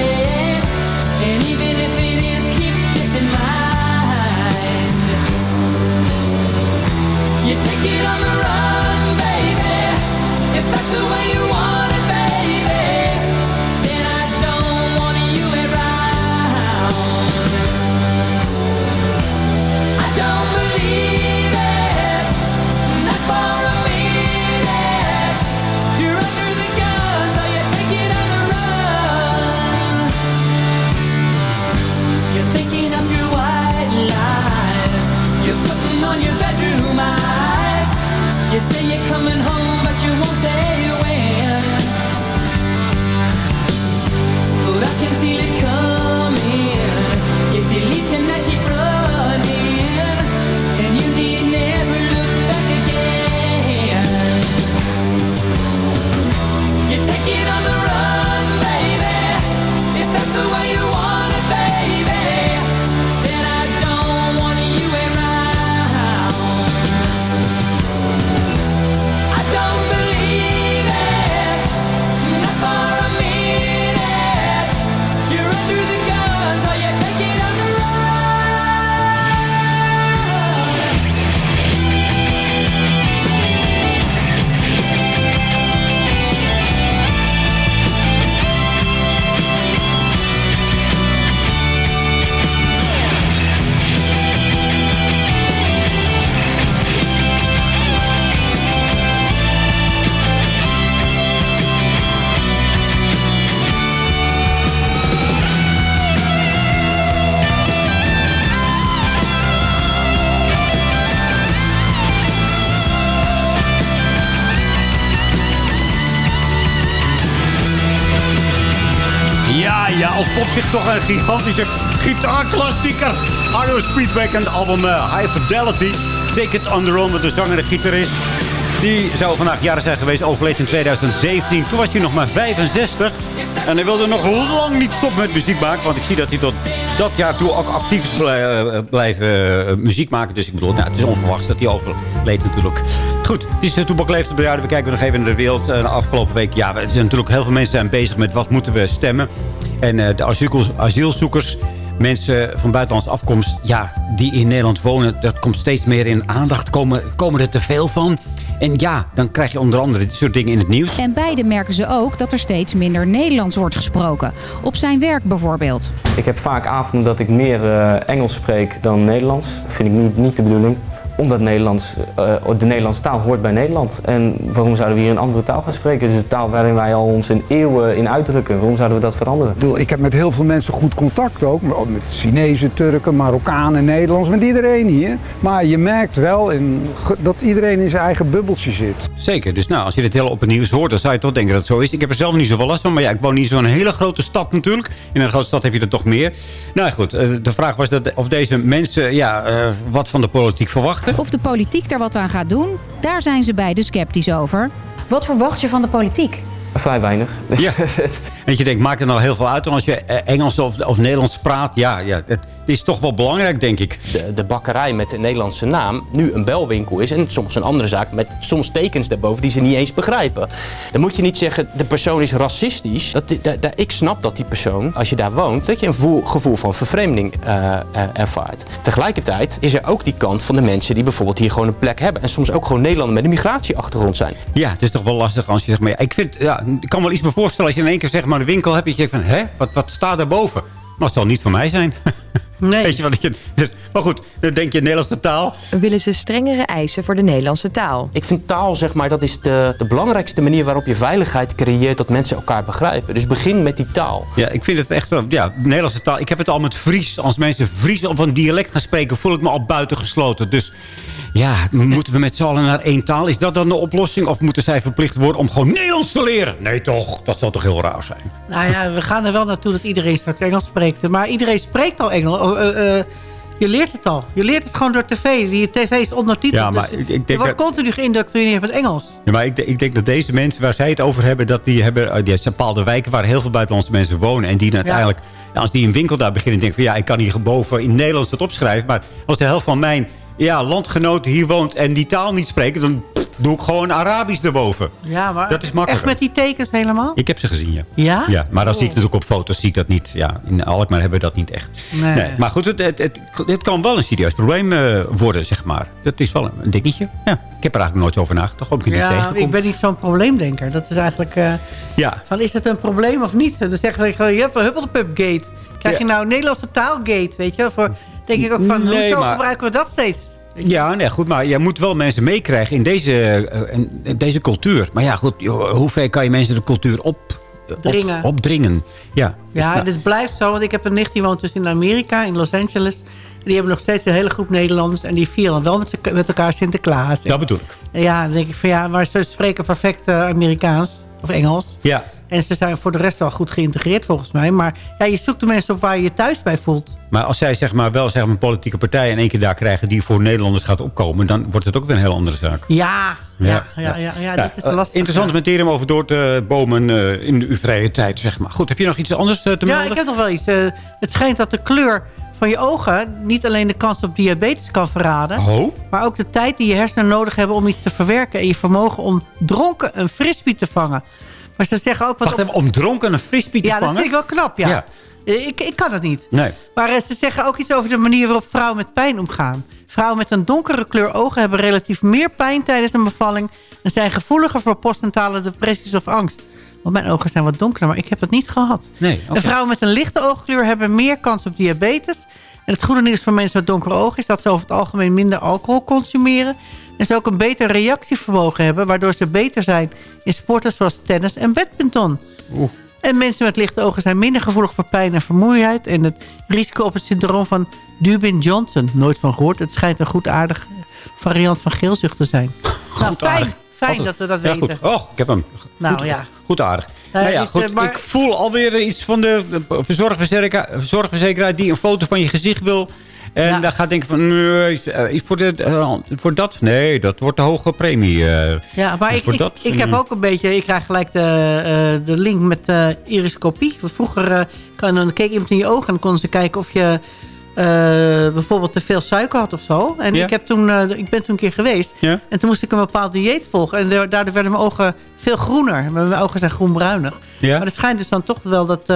ontpopt zich toch een gigantische gitaarklassieker. Arno Speedback en het album eh, High Fidelity. Take It On The Run met de zanger en gitarist. Die zou vandaag jaren zijn geweest, overleed in 2017. Toen was hij nog maar 65. En hij wilde nog lang niet stoppen met muziek maken. Want ik zie dat hij tot dat jaar toe ook actief is eh, blijven eh, muziek maken. Dus ik bedoel, nou, het is onverwachts dat hij overleed natuurlijk. Goed, het is de Toepak Leeft de bejaarden. We kijken nog even naar de wereld. De afgelopen week, ja, er natuurlijk heel veel mensen zijn bezig met wat moeten we stemmen. En eh, de asiel- asielzoekers, mensen van buitenlandse afkomst... ja, die in Nederland wonen, dat komt steeds meer in aandacht. Komen, komen er te veel van? En ja, dan krijg je onder andere dit soort dingen in het nieuws. En beide merken ze ook dat er steeds minder Nederlands wordt gesproken. Op zijn werk bijvoorbeeld. Ik heb vaak avonden dat ik meer eh, Engels spreek dan Nederlands. Dat vind ik niet, niet de bedoeling. Omdat Nederlands, eh, de Nederlandse taal hoort bij Nederland. En waarom zouden we hier een andere taal gaan spreken? Het is een taal waarin wij al ons in eeuwen in uitdrukken. Waarom zouden we dat veranderen? Ik bedoel, Ik heb met heel veel mensen goed contact ook. Met met Chinezen, Turken, Marokkanen, Nederlands. Met iedereen hier. Maar je merkt wel in, dat iedereen in zijn eigen bubbeltje zit. Zeker, dus nou, als je dit heel op het nieuws hoort... dan zou je toch denken dat het zo is. Ik heb er zelf niet zoveel last van, maar ja, ik woon niet in zo'n hele grote stad natuurlijk. In een grote stad heb je er toch meer. Nou goed, eh, de vraag was dat, of deze mensen ja, eh, wat van de politiek verwachten. Of de politiek daar wat aan gaat doen, daar zijn ze beide sceptisch over. Wat verwacht je van de politiek? Vrij weinig. Ja. En je denkt, maakt het nou heel veel uit als je eh, Engels of, of Nederlands praat? Ja, ja, het is toch wel belangrijk, denk ik. de, de bakkerij met de Nederlandse naam nu een belwinkel is. En soms een andere zaak met soms tekens daarboven die ze niet eens begrijpen. Dan moet je niet zeggen, de persoon is racistisch. Dat, dat, dat- ik snap dat die persoon, als je daar woont, dat je een voel- gevoel van vervreemding eh, eh, ervaart. Tegelijkertijd is er ook die kant van de mensen die bijvoorbeeld hier gewoon een plek hebben. En soms ook gewoon Nederlander met een migratieachtergrond zijn. Ja, het is toch wel lastig als je zegt... Maar ik, vind, ja, ik kan wel iets me voorstellen als je in één keer zeg maar een winkel hebt... dat je denkt van, hè, wat, wat staat daarboven? Maar het zal niet van mij zijn. Nee. Weet je wat ik... Dus, maar goed, dan denk je Nederlandse taal. Willen ze strengere eisen voor de Nederlandse taal? Ik vind taal, zeg maar, dat is de, de belangrijkste manier waarop je veiligheid creëert dat mensen elkaar begrijpen. Dus begin met die taal. Ja, ik vind het echt wel... Ja, Nederlandse taal... Ik heb het al met Fries. Als mensen Fries of een dialect gaan spreken... voel ik me al buitengesloten. Dus ja, moeten we met z'n allen naar één taal? Is dat dan de oplossing? Of moeten zij verplicht worden om gewoon Nederlands te leren? Nee toch, dat zou toch heel raar zijn? Nou ja, we gaan er wel naartoe dat iedereen straks Engels spreekt. Maar iedereen spreekt al Engels. Eh, eh, je leert het al. Je leert het gewoon door tv. Die tv is ondertiteld. Ja, maar dus ik- ik je denk wordt dat- continu geïndoctrineerd met Engels. Ja, maar ik, ik denk dat deze mensen waar zij het over hebben... dat die hebben uh, die zijn bepaalde wijken waar heel veel buitenlandse mensen wonen... en die dan uiteindelijk, ja, als die een winkel daar beginnen... denken van ja, ik kan hier boven in Nederlands het opschrijven... maar als de helft van mijn ja, landgenoten hier woont en die taal niet spreken... dan doe ik gewoon Arabisch erboven. Ja, maar Dat is makkelijker. echt met die tekens helemaal? Ik heb ze gezien, ja. Ja? Ja, maar dan zie ik Oh. natuurlijk op foto's zie ik dat niet. Ja, in Alkmaar hebben we dat niet echt. Nee. maar goed, het, het, het, het kan wel een serieus probleem eh, worden, zeg maar. Dat is wel een dingetje. Ja, ik heb er eigenlijk nooit zo over nagedacht. Ik Ja, ik ben niet zo'n probleemdenker. Dat is eigenlijk... eh, Ja. Van, is het een probleem of niet? Dan zeggen ze gewoon, je hebt een huppelpupgate. Krijg je nou Nederlandse taalgate, weet je? Voor, denk ik ook van, Nee, hoezo maar- gebruiken we dat steeds? Ja, nee, goed, maar je moet wel mensen meekrijgen in deze, eh, in- deze cultuur. Maar ja, goed, hoe ver kan je mensen de cultuur op, op- Dringen. opdringen? Ja, Ja, Nou, dit blijft zo. Want ik heb een nicht die woont dus in Amerika, in Los Angeles. Die hebben nog steeds een hele groep Nederlanders. En die vieren dan wel met elkaar Sinterklaas. dat bedoel ik. Ja, dan denk ik van ja, maar ze spreken perfect eh, Amerikaans. Of Engels. Ja, En ze zijn voor de rest wel goed geïntegreerd volgens mij. Maar ja, je zoekt de mensen op waar je je thuis bij voelt. maar als zij zeg maar, wel zeg maar, een politieke partij in één keer daar krijgen... die voor Nederlanders gaat opkomen... dan wordt het ook weer een heel andere zaak. Ja, ja, ja, ja, ja, dit is eh, lastig. Interessant materie om over door te bomen eh, in uw vrije tijd, zeg maar. Goed, heb je nog iets anders eh, te Ja, melden? ik heb nog wel iets. Het schijnt dat de kleur van je ogen niet alleen de kans op diabetes kan verraden... Oh? maar ook de tijd die je hersenen nodig hebben om iets te verwerken... en je vermogen om dronken een frisbee te vangen. Maar ze zeggen ook... Wat Wacht even, om dronken een frisbee te ja, dat vangen? vind ik wel knap, ja. Ja. Ik, ik kan het niet. Nee. Maar eh, ze zeggen ook iets over de manier waarop vrouwen met pijn omgaan. Vrouwen met een donkere kleur ogen hebben relatief meer pijn tijdens een bevalling... en zijn gevoeliger voor postnatale depressies of angst. Want mijn ogen zijn wat donkerder, maar ik heb het niet gehad. Nee, oké. En vrouwen met een lichte oogkleur hebben meer kans op diabetes. En het goede nieuws voor mensen met donkere ogen... is dat ze over het algemeen minder alcohol consumeren... en ze ook een beter reactievermogen hebben... waardoor ze beter zijn in sporten zoals tennis en badminton. En mensen met lichte ogen zijn minder gevoelig voor pijn en vermoeidheid... en het risico op het syndroom van Dubin-Johnson. Nooit van gehoord. Het schijnt een goedaardig variant van geelzucht te zijn. nou, fijn, fijn dat we dat ja, weten. Goed. Och, ik heb hem. Nou, goed, ja. Goed aardig. Nou ja, goed. eh, maar- Ik voel alweer iets van de de zorgverzekeraar, zorgverzekeraar die een foto van je gezicht wil. En daar gaat denken van, nee, eh, voor, eh, voor dat? Nee, dat wordt de hoge premie. eh. Ja, maar ik, ik, dat, ik heb mm. ook een beetje... Ik krijg gelijk de, de link met iriscopie. Vroeger kan, dan keek iemand in je ogen en dan kon ze kijken of je... bijvoorbeeld te veel suiker had of zo. En Ja. ik, heb toen, ik ben toen een keer geweest. Ja. En toen moest ik een bepaald dieet volgen. En da- daardoor werden mijn ogen veel groener. Mijn ogen zijn groenbruinig. Ja. Maar het schijnt dus dan toch wel dat...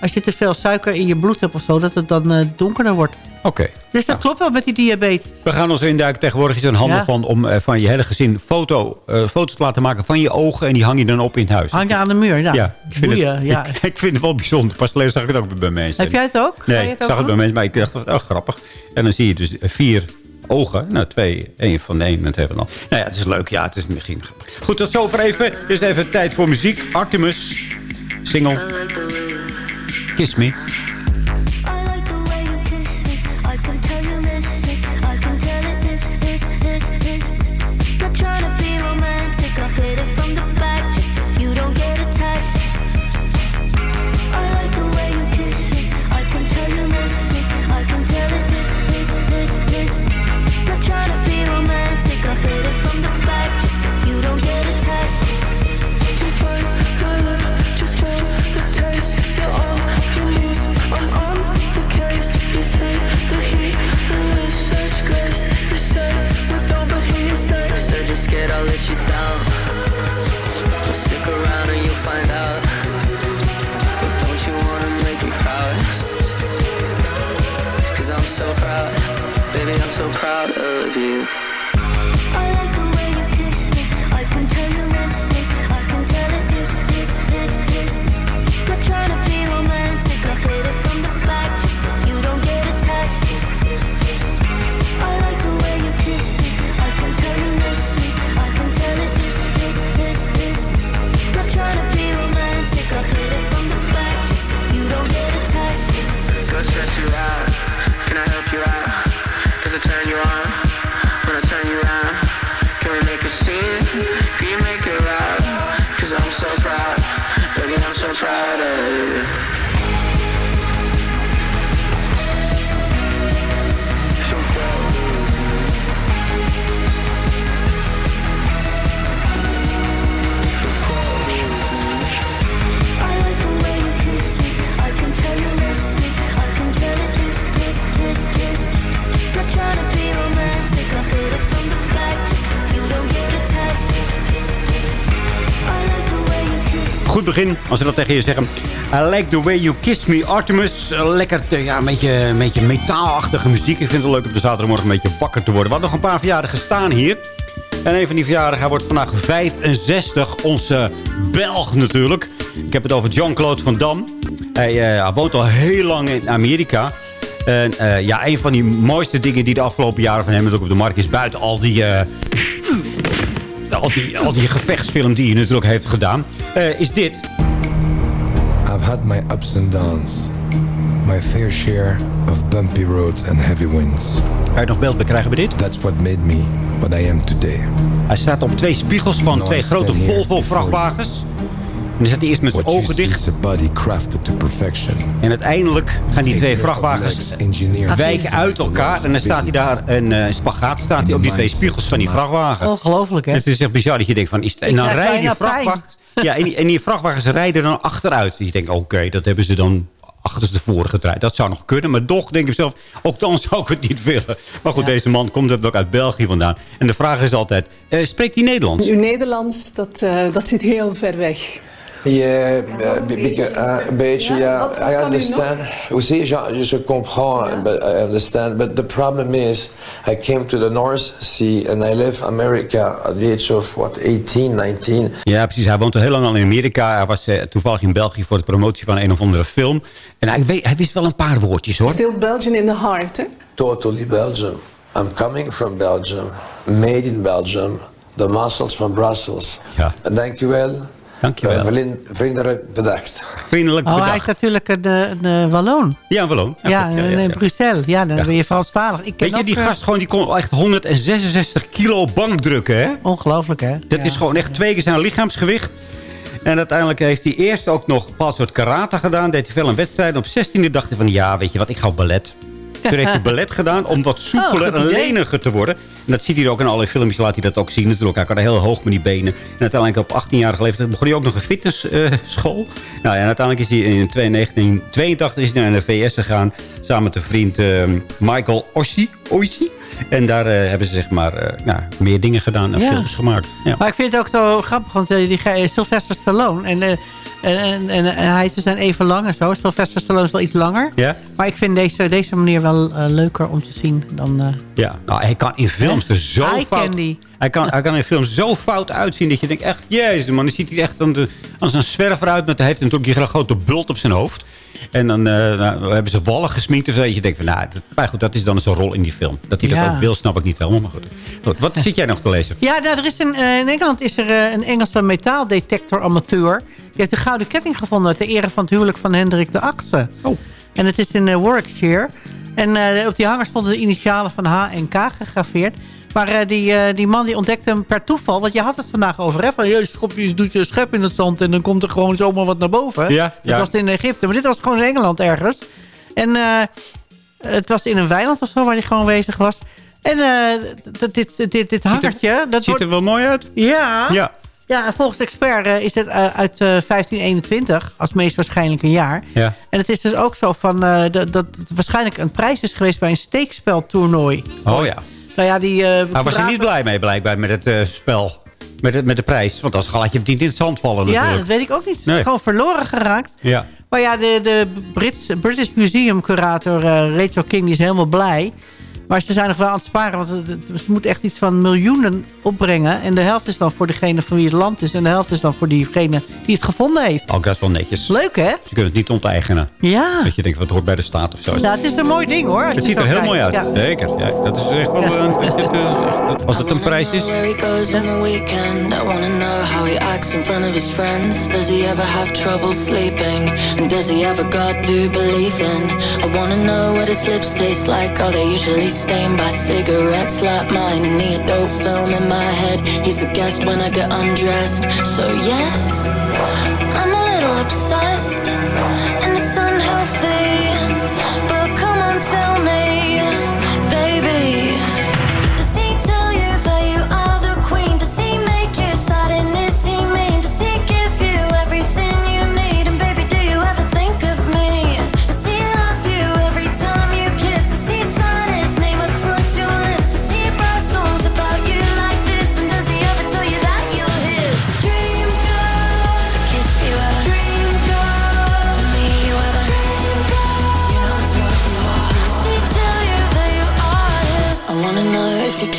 als je te veel suiker in je bloed hebt of zo... dat het dan donkerder wordt. Oké. Dus dat klopt wel met die diabetes. We gaan ons erin duiken. Tegenwoordig is er een handel Ja. van om eh, van je hele gezin foto, eh, foto's te laten maken van je ogen. En die hang je dan op in het huis. Hang je aan de muur, ja. Ja, ik vind, Boeien, het, ja. ik, ik vind het wel bijzonder. Pas geleden zag ik het ook bij mensen. Heb jij het ook? Nee, ik zag het bij mensen, maar ik dacht, oh, grappig. En dan zie je dus vier ogen. Nou, twee. één van de een en het hele ander. Nou ja, het is leuk. Ja, het is misschien... Goed, tot zover even. Is even tijd voor muziek. Artemis. Single. Kiss Me. Get attached. So I stress you out. When I turn you can we make a scene? Can you make it loud? Cause I'm so proud. Baby, I'm so proud of you. Goed begin, als ze dat tegen je zeggen. I like the way you kiss me, Artemis. Lekker, eh, ja, een beetje, een beetje metaalachtige muziek. Ik vind het leuk op de zaterdagmorgen een beetje wakker te worden. We hadden nog een paar verjaardagen staan hier. En een van die verjaardagen wordt vandaag 65. Onze Belg natuurlijk. Ik heb het over Jean-Claude Van Damme. Hij eh, woont al heel lang in Amerika. En eh, ja, een van die mooiste dingen die de afgelopen jaren van hem ook op de markt is... buiten al die... eh, al die, al die gevechtsfilm die hij natuurlijk heeft gedaan, eh, is dit. I've had my ups and downs. My fair share of bumpy roads and heavy winds. Kan je nog beeld bekrijgen bij dit? That's what made me what I am today. Hij staat op twee spiegels van No, twee grote here Volvo-vrachtwagens. En dan zit hij eerst met zijn What you ogen see dicht. is a body crafted to perfection. En uiteindelijk gaan die twee vrachtwagens wijken uit elkaar. En dan staat hij daar een eh, spagaat staat hij op die twee spiegels van die vrachtwagen. Ongelooflijk, hè? Het is echt bizar dat je denkt van... Is, en dan rijden die vrachtwagens... Ja, en die, en die vrachtwagens rijden dan achteruit. Je denkt, oké, dat hebben ze dan achterstevoren gedraaid. Dat zou nog kunnen, maar toch denk ik zelf... ook dan zou ik het niet willen. Maar goed, deze man komt ook uit België vandaan. En de vraag is altijd, eh, spreekt hij Nederlands? Uw Nederlands, dat, eh, dat zit heel ver weg. Yeah, uh, because, uh, beetje, yeah, I understand. You see, je, je comprends, but I understand. But the problem is, I came to the North Sea and I left America at the age of, what, 18, 19. Ja, precies. Hij woont al heel lang al in Amerika. Hij was eh, toevallig in België voor de promotie van een of andere film. En hij, weet, hij wist wel een paar woordjes, hoor. Still Belgian in the heart, hè? Totally Belgium. I'm coming from Belgium, made in Belgium, the muscles from Brussels. Ja. En wel. Dankjewel. Uh, vriend- vriendelijk bedankt. Vriendelijk Oh, bedacht. hij is natuurlijk een, eh, een, een Walloon. Ja, een Walloon. Ja, Ja, in, ja, ja. Brussel. Ja, dan ben je Franstalig. Ik Weet je, die eh, gast gewoon, die kon echt 166 kilo bank drukken, hè? Ongelooflijk, hè? Dat is gewoon echt twee keer zijn lichaamsgewicht. En uiteindelijk heeft hij eerst ook nog een bepaald soort karate gedaan. Deed hij veel een wedstrijd. Op 16e dacht hij van, ja, weet je wat, ik ga op ballet. Toen heeft hij ballet gedaan om wat soepeler goed en leniger te worden. En dat ziet hij ook in alle filmpjes, laat hij dat ook zien natuurlijk. Hij kan heel hoog met die benen. En uiteindelijk op 18-jarige leeftijd begon hij ook nog een fitnessschool. nou, en uiteindelijk is hij in 1982 is hij naar de VS gegaan. Samen met een vriend eh, Michael. Oshie. En daar eh, hebben ze zeg maar eh, nou, meer dingen gedaan en Ja. films gemaakt. Ja. Maar ik vind het ook zo grappig, want eh, die Sylvester Stallone... En, eh, en, en, en, en hij ze zijn even lang en zo. Sylvester Stallone is wel iets langer. Ja? Maar ik vind deze, deze manier wel eh, leuker om te zien dan... eh, Ja, nou, hij kan in films er zo fout... candy. Hij kan, hij kan in films zo fout uitzien dat je denkt echt... Jezus man, dan ziet hij echt als een zwerver uit. Met, hij heeft natuurlijk die hele grote bult op zijn hoofd. En dan nou, hebben ze wallen gesminkt of zo. Je denkt van, nou, dat, maar goed, dat is dan zijn rol in die film. Dat hij dat Ja. ook wil, snap ik niet helemaal. Maar goed. goed wat zit jij nog te lezen? Ja, nou, er is een, eh, in Engeland is er eh, een Engelse metaaldetector amateur. Die heeft een gouden ketting gevonden... uit de ere van het huwelijk van Hendrik de Achtste. Oh. En het is in Warwickshire. En op die hanger stonden de initialen van H en K gegraveerd. Maar eh, die, eh, die man die ontdekte hem per toeval. Want je had het vandaag over. Hè, van je schopjes doet je een schep in het zand. En dan komt er gewoon zomaar wat naar boven. Ja, Dat ja. was in Egypte. Maar dit was gewoon in Engeland ergens. En eh, het was in een weiland of zo waar hij gewoon bezig was. En dit, dit, dit, hangertje... dat Ziet er wel mooi uit? Ja. Ja. Ja, en volgens expert is het uit eh, 1521, als meest waarschijnlijk een jaar. Ja. En het is dus ook zo van, dat, dat het waarschijnlijk een prijs is geweest bij een steekspeltoernooi. Oh ja. Nou ja, die... eh, Hij was er niet blij mee blijkbaar met het eh, spel. Met, het, met de prijs. Want als laat je hem niet in het zand vallen Ja, natuurlijk. dat weet ik ook niet. Nee. Gewoon verloren geraakt. Ja. Maar ja, de, de Brits, British Museum curator eh, Rachel King die is helemaal blij. Maar ze zijn nog wel aan het sparen. Want ze moeten echt iets van miljoenen opbrengen. En de helft is dan voor degene van wie het land is. En de helft is dan voor diegene die het gevonden heeft. Ook dat is wel netjes. Leuk, hè? Ze kunnen het niet onteigenen. Ja. Dat je denkt, wat hoort bij de staat of zo. Nou, het is een mooi ding, hoor. Het ziet er heel mooi uit. Ja. Zeker. Ja, dat is echt wel... een- dat eh, dat- als het een prijs is... Does he ever to believe in? I wanna know what his lips taste like. Are they usually stained by cigarettes like mine? In the adult film in my head, he's the guest when I get undressed. So yes, I'm a little obsessed,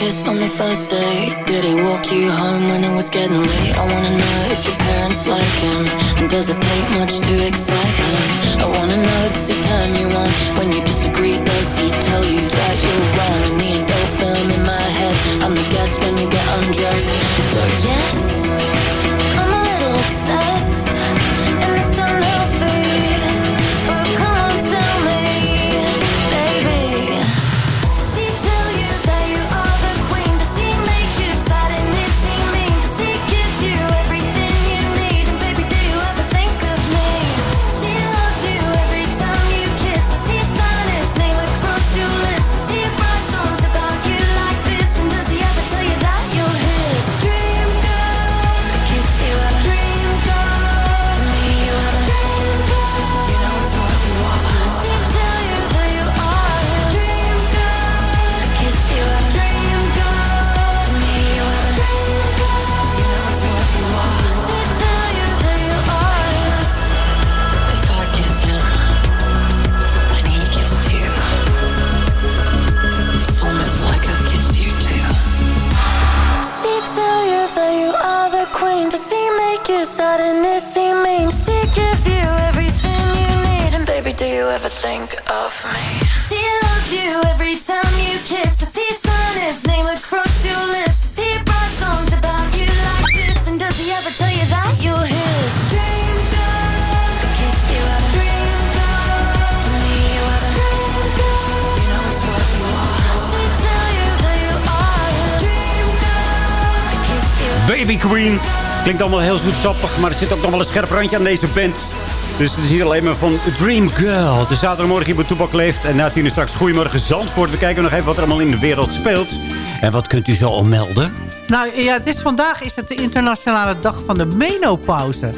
kissed on the first day. Did he walk you home when it was getting late? I wanna know if your parents like him. And does it take much to excite him? I wanna know, does he turn you on when you disagree? Does he tell you that you're wrong? In the adult film in my head, I'm the guest when you get undressed. So yes, make you sad and is he mean? Does give you everything you need? And baby, do you ever think of me? Does he love you every time you kiss? He sign his name across your lips? Does he write songs about you like this? And does he ever tell you that you're his dream girl? Kiss you ever dream girl? Me you ever dream girl? You know it's what you are. Does tell you that you are his dream girl? Kiss you Baby Queen. Klinkt allemaal heel zoetsappig, maar er zit ook nog wel een scherp randje aan deze band. Dus het is hier alleen maar van Dream Girl. De zaterdagmorgen hier bij Toepak leeft. En na tien uur straks Goedemorgen Zandvoort. We kijken nog even wat er allemaal in de wereld speelt. En wat kunt u zo al melden? Nou ja, het is, vandaag is het de internationale dag van de menopauze.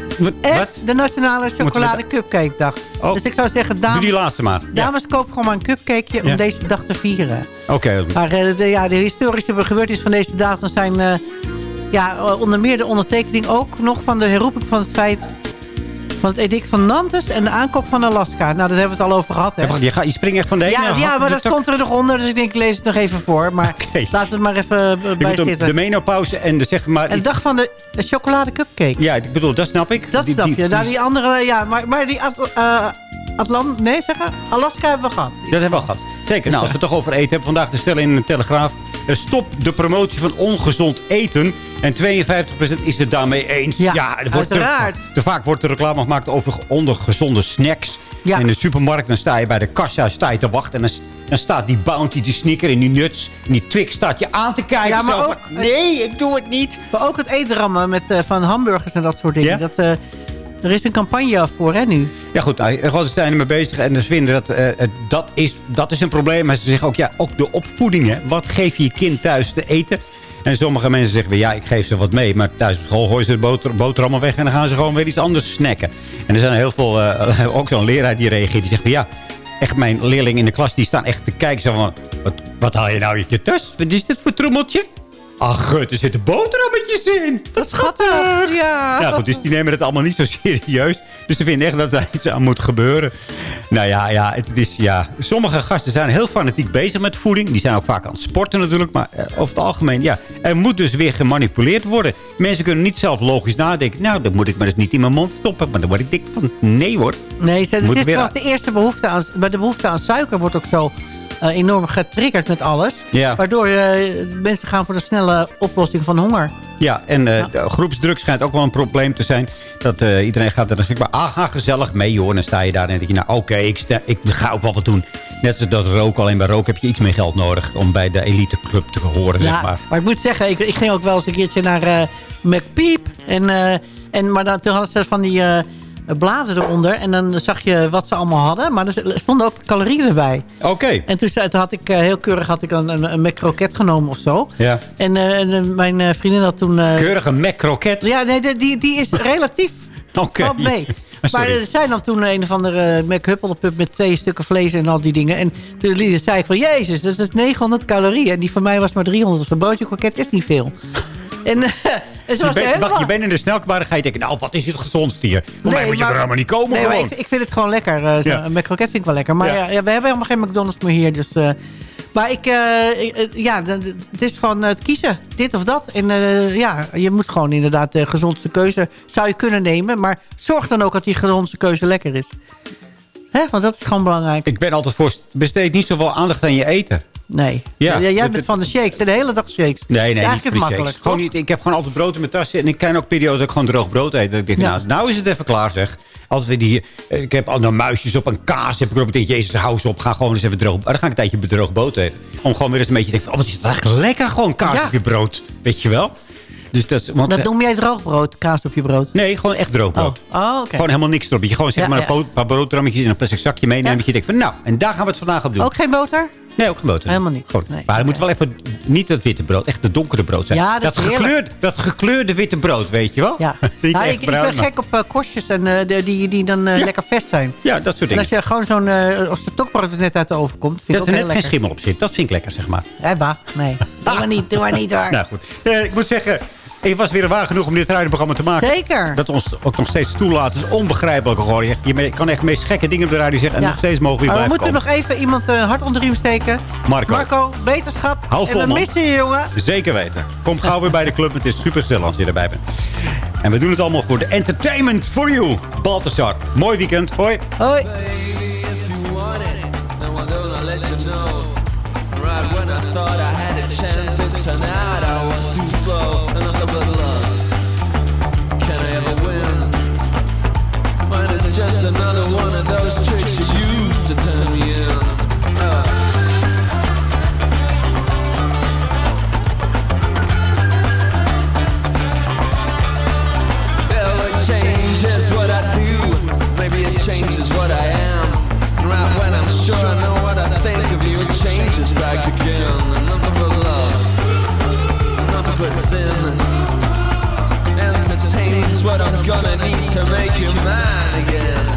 Echt de nationale chocolade cupcake dag. Oh. Dus ik zou zeggen, dames, Doe die laatste maar. Ja. dames koop gewoon maar een cupcakeje Ja. om deze dag te vieren. Oké. Maar eh, de, ja, de historische gebeurtenissen van deze datum zijn... eh, ja, eh, onder meer de ondertekening ook nog van de herroeping van het feit... van het edict van Nantes en de aankoop van Alaska. Nou, daar hebben we het al over gehad, hè? Ja, je, gaat, je springt echt van de ene... Ja, ja, maar dat stok- stond er nog onder, dus ik denk, ik lees het nog even voor. Maar laten we het maar even eh, bij zitten. de menopauze en de, zeg maar... En de dag van de, de chocolade cupcake. Ja, ik bedoel, dat snap ik. Dat Die- snap die- je. Nou, die- die andere, ja, maar, maar die eh, Atlant, nee zeggen? Alaska hebben we gehad. Dat hebben we al gehad. Zeker. Nou, als we het toch over eten hebben. Vandaag de stellen in de Telegraaf. Er stopt de promotie van ongezond eten. En 52% is het daarmee eens. Ja, er wordt uiteraard. Te, te vaak wordt er reclame gemaakt over ongezonde snacks. Ja. In de supermarkt dan sta je bij de kassa sta je te wachten. En dan, dan staat die Bounty, die sneaker en die nuts. En die Twix staat je aan te kijken. Ja, maar Zo ook- nee, ik doe het niet. Maar ook het eetrammen met, eh, van hamburgers en dat soort dingen. Ja? Dat, eh, er is een campagne voor, hè, nu. Ja goed, ze zijn ermee bezig en ze vinden dat eh, dat, is, dat is een probleem. Maar ze zeggen ook, ja, ook de opvoeding. Hè. Wat geef je je kind thuis te eten? En sommige mensen zeggen, ja, ik geef ze wat mee. Maar thuis op school gooien ze de boter, boterhammen weg... en dan gaan ze gewoon weer iets anders snacken. En er zijn heel veel, eh, ook zo'n leraar die reageert. Die zegt, ja, echt mijn leerlingen in de klas... die staan echt te kijken. Zo van, wat, wat haal je nou je tas? Wat is dit voor trommeltje? Ach, gut, er zitten boterhammetjes in. Dat schattig, ja. Ja, goed, dus die nemen het allemaal niet zo serieus. Dus ze vinden echt dat er iets aan moet gebeuren. Nou ja, ja, het is, ja, sommige gasten zijn heel fanatiek bezig met voeding. Die zijn ook vaak aan het sporten natuurlijk. Maar eh, over het algemeen, ja, er moet dus weer gemanipuleerd worden. Mensen kunnen niet zelf logisch nadenken. Nou, dan moet ik maar eens niet in mijn mond stoppen. Maar dan word ik dik van, nee hoor. Nee, het is weer de eerste behoefte aan... Maar de behoefte aan suiker wordt ook zo eh, enorm getriggerd met alles. Ja. Waardoor eh, mensen gaan voor de snelle oplossing van honger. Ja, en eh, de groepsdruk schijnt ook wel een probleem te zijn. Dat iedereen gaat er dan zeg maar, ah, ga gezellig mee hoor. En dan sta je daar en denk je, nou oké, ik, ik ga ook wel wat doen. Net zoals dat roken, alleen bij roken heb je iets meer geld nodig... om bij de eliteclub te horen, zeg maar. maar ik moet zeggen, ik, ik ging ook wel eens een keertje naar McPeep. En, en, maar dan, toen hadden ze van die bladen eronder. En dan zag je wat ze allemaal hadden. Maar er stonden ook calorieën erbij. Oké. En toen, had ik eh, heel keurig had ik een, een, genomen of zo. Ja. En, eh, eh, mijn vriendin had toen... Keurige Mac-kroket. Ja, nee, die- die, is relatief Oké. mee. Maar er zijn dan toen een of andere McHuppelpup met twee stukken vlees en al die dingen. En toen zei ik van, jezus, dat is 900 calorieën. En die van mij was maar 300. Dus een broodje kroket is niet veel. En, eh, en zo Je bent, wacht, je bent in de snelkebare ga je denken, nou, wat is het gezondst hier? Voor mij moet je maar- er helemaal niet komen Nee, maar ik, ik vind het gewoon lekker. zo- Ja. Een McCroket vind ik wel lekker. Maar Ja. we hebben helemaal geen McDonald's meer hier. Dus, eh, maar ik, ik- ja, het is gewoon het kiezen. Dit of dat. En ja, je moet gewoon inderdaad de gezondste keuze zou je kunnen nemen. Maar zorg dan ook dat die gezondste keuze lekker is. Hè? Want dat is gewoon belangrijk. Ik ben altijd voor, besteed niet zoveel aandacht aan je eten. Nee. Ja, Ja, jij bent van de shakes. De hele dag shakes. Nee, nee, niet eigenlijk voor het makkelijk. shakes. Gewoon niet, ik heb gewoon altijd brood in mijn tas zitten. En ik ken ook periodes dat ik gewoon droog brood eet. Dat ik denk, Ja. nou, nou is het even klaar zeg. Als we die, eh, ik heb al nou muisjes op een kaas. Heb ik erop denk, jezus, hou ze op. Ga gewoon eens even droog. Dan ga ik een tijdje bedroogd brood eten. Om gewoon weer eens een beetje te denken, oh, wat is het eigenlijk lekker. Gewoon kaas Ja. op je brood. Weet je wel? Dus dat, is- want, Dat noem jij droogbrood, kaas op je brood. Nee, gewoon echt droog brood. Oh, oh oké. Gewoon helemaal niks erop. Je gewoon zeg Ja, maar een paar broodrammetjes in een plastic zakje meenemen. Dat je denkt van, nou, en daar gaan we het vandaag op doen. Ook geen boter? Nee, ook geen boter. Helemaal niet. Goed. Nee. Maar het moet wel even niet dat witte brood, echt de donkere brood zijn. Ja, dat is heerlijk. gekleurde, dat gekleurde witte brood, weet je wel? Ja. Ja, echt ik, ik ben maar- gek op eh, korstjes en, eh, de- die, die dan eh, Ja. lekker vers zijn. Ja, dat soort En dingen. als je gewoon zo'n, eh, als de tokbrood er net uit de oven komt, vind ik Dat er net geen lekker. schimmel op zit. Dat vind ik lekker, zeg maar. Hé, bah, nee. Doe maar niet, doe maar niet hoor. Nou goed. Eh, ik moet zeggen, het was weer waar genoeg om dit radioprogramma te maken. Zeker. Dat ons ook nog steeds toelaat. is onbegrijpelijk gewoon. Je, je kan echt de meest gekke dingen op de radio zeggen. En Ja. nog steeds mogen we hier Maar we moeten komen. nog even iemand een hart onder de riem steken. Marco. Marco, beterschap. Hou en vol, we man. missen je, jongen. Zeker weten. Kom gauw weer bij de club. Het is super gezellig als je erbij bent. En we doen het allemaal voor de entertainment for you. Balthasar. Mooi weekend. Hoi. Hoi. Right when I thought I had a chance, it turned out tricks you used to turn me uh. what I do. Maybe it changes what I am. Right when I'm sure I know what I think of you, it changes back again. Nothing but love, nothing but sin. Entertainment's what I'm gonna need to make you mine again.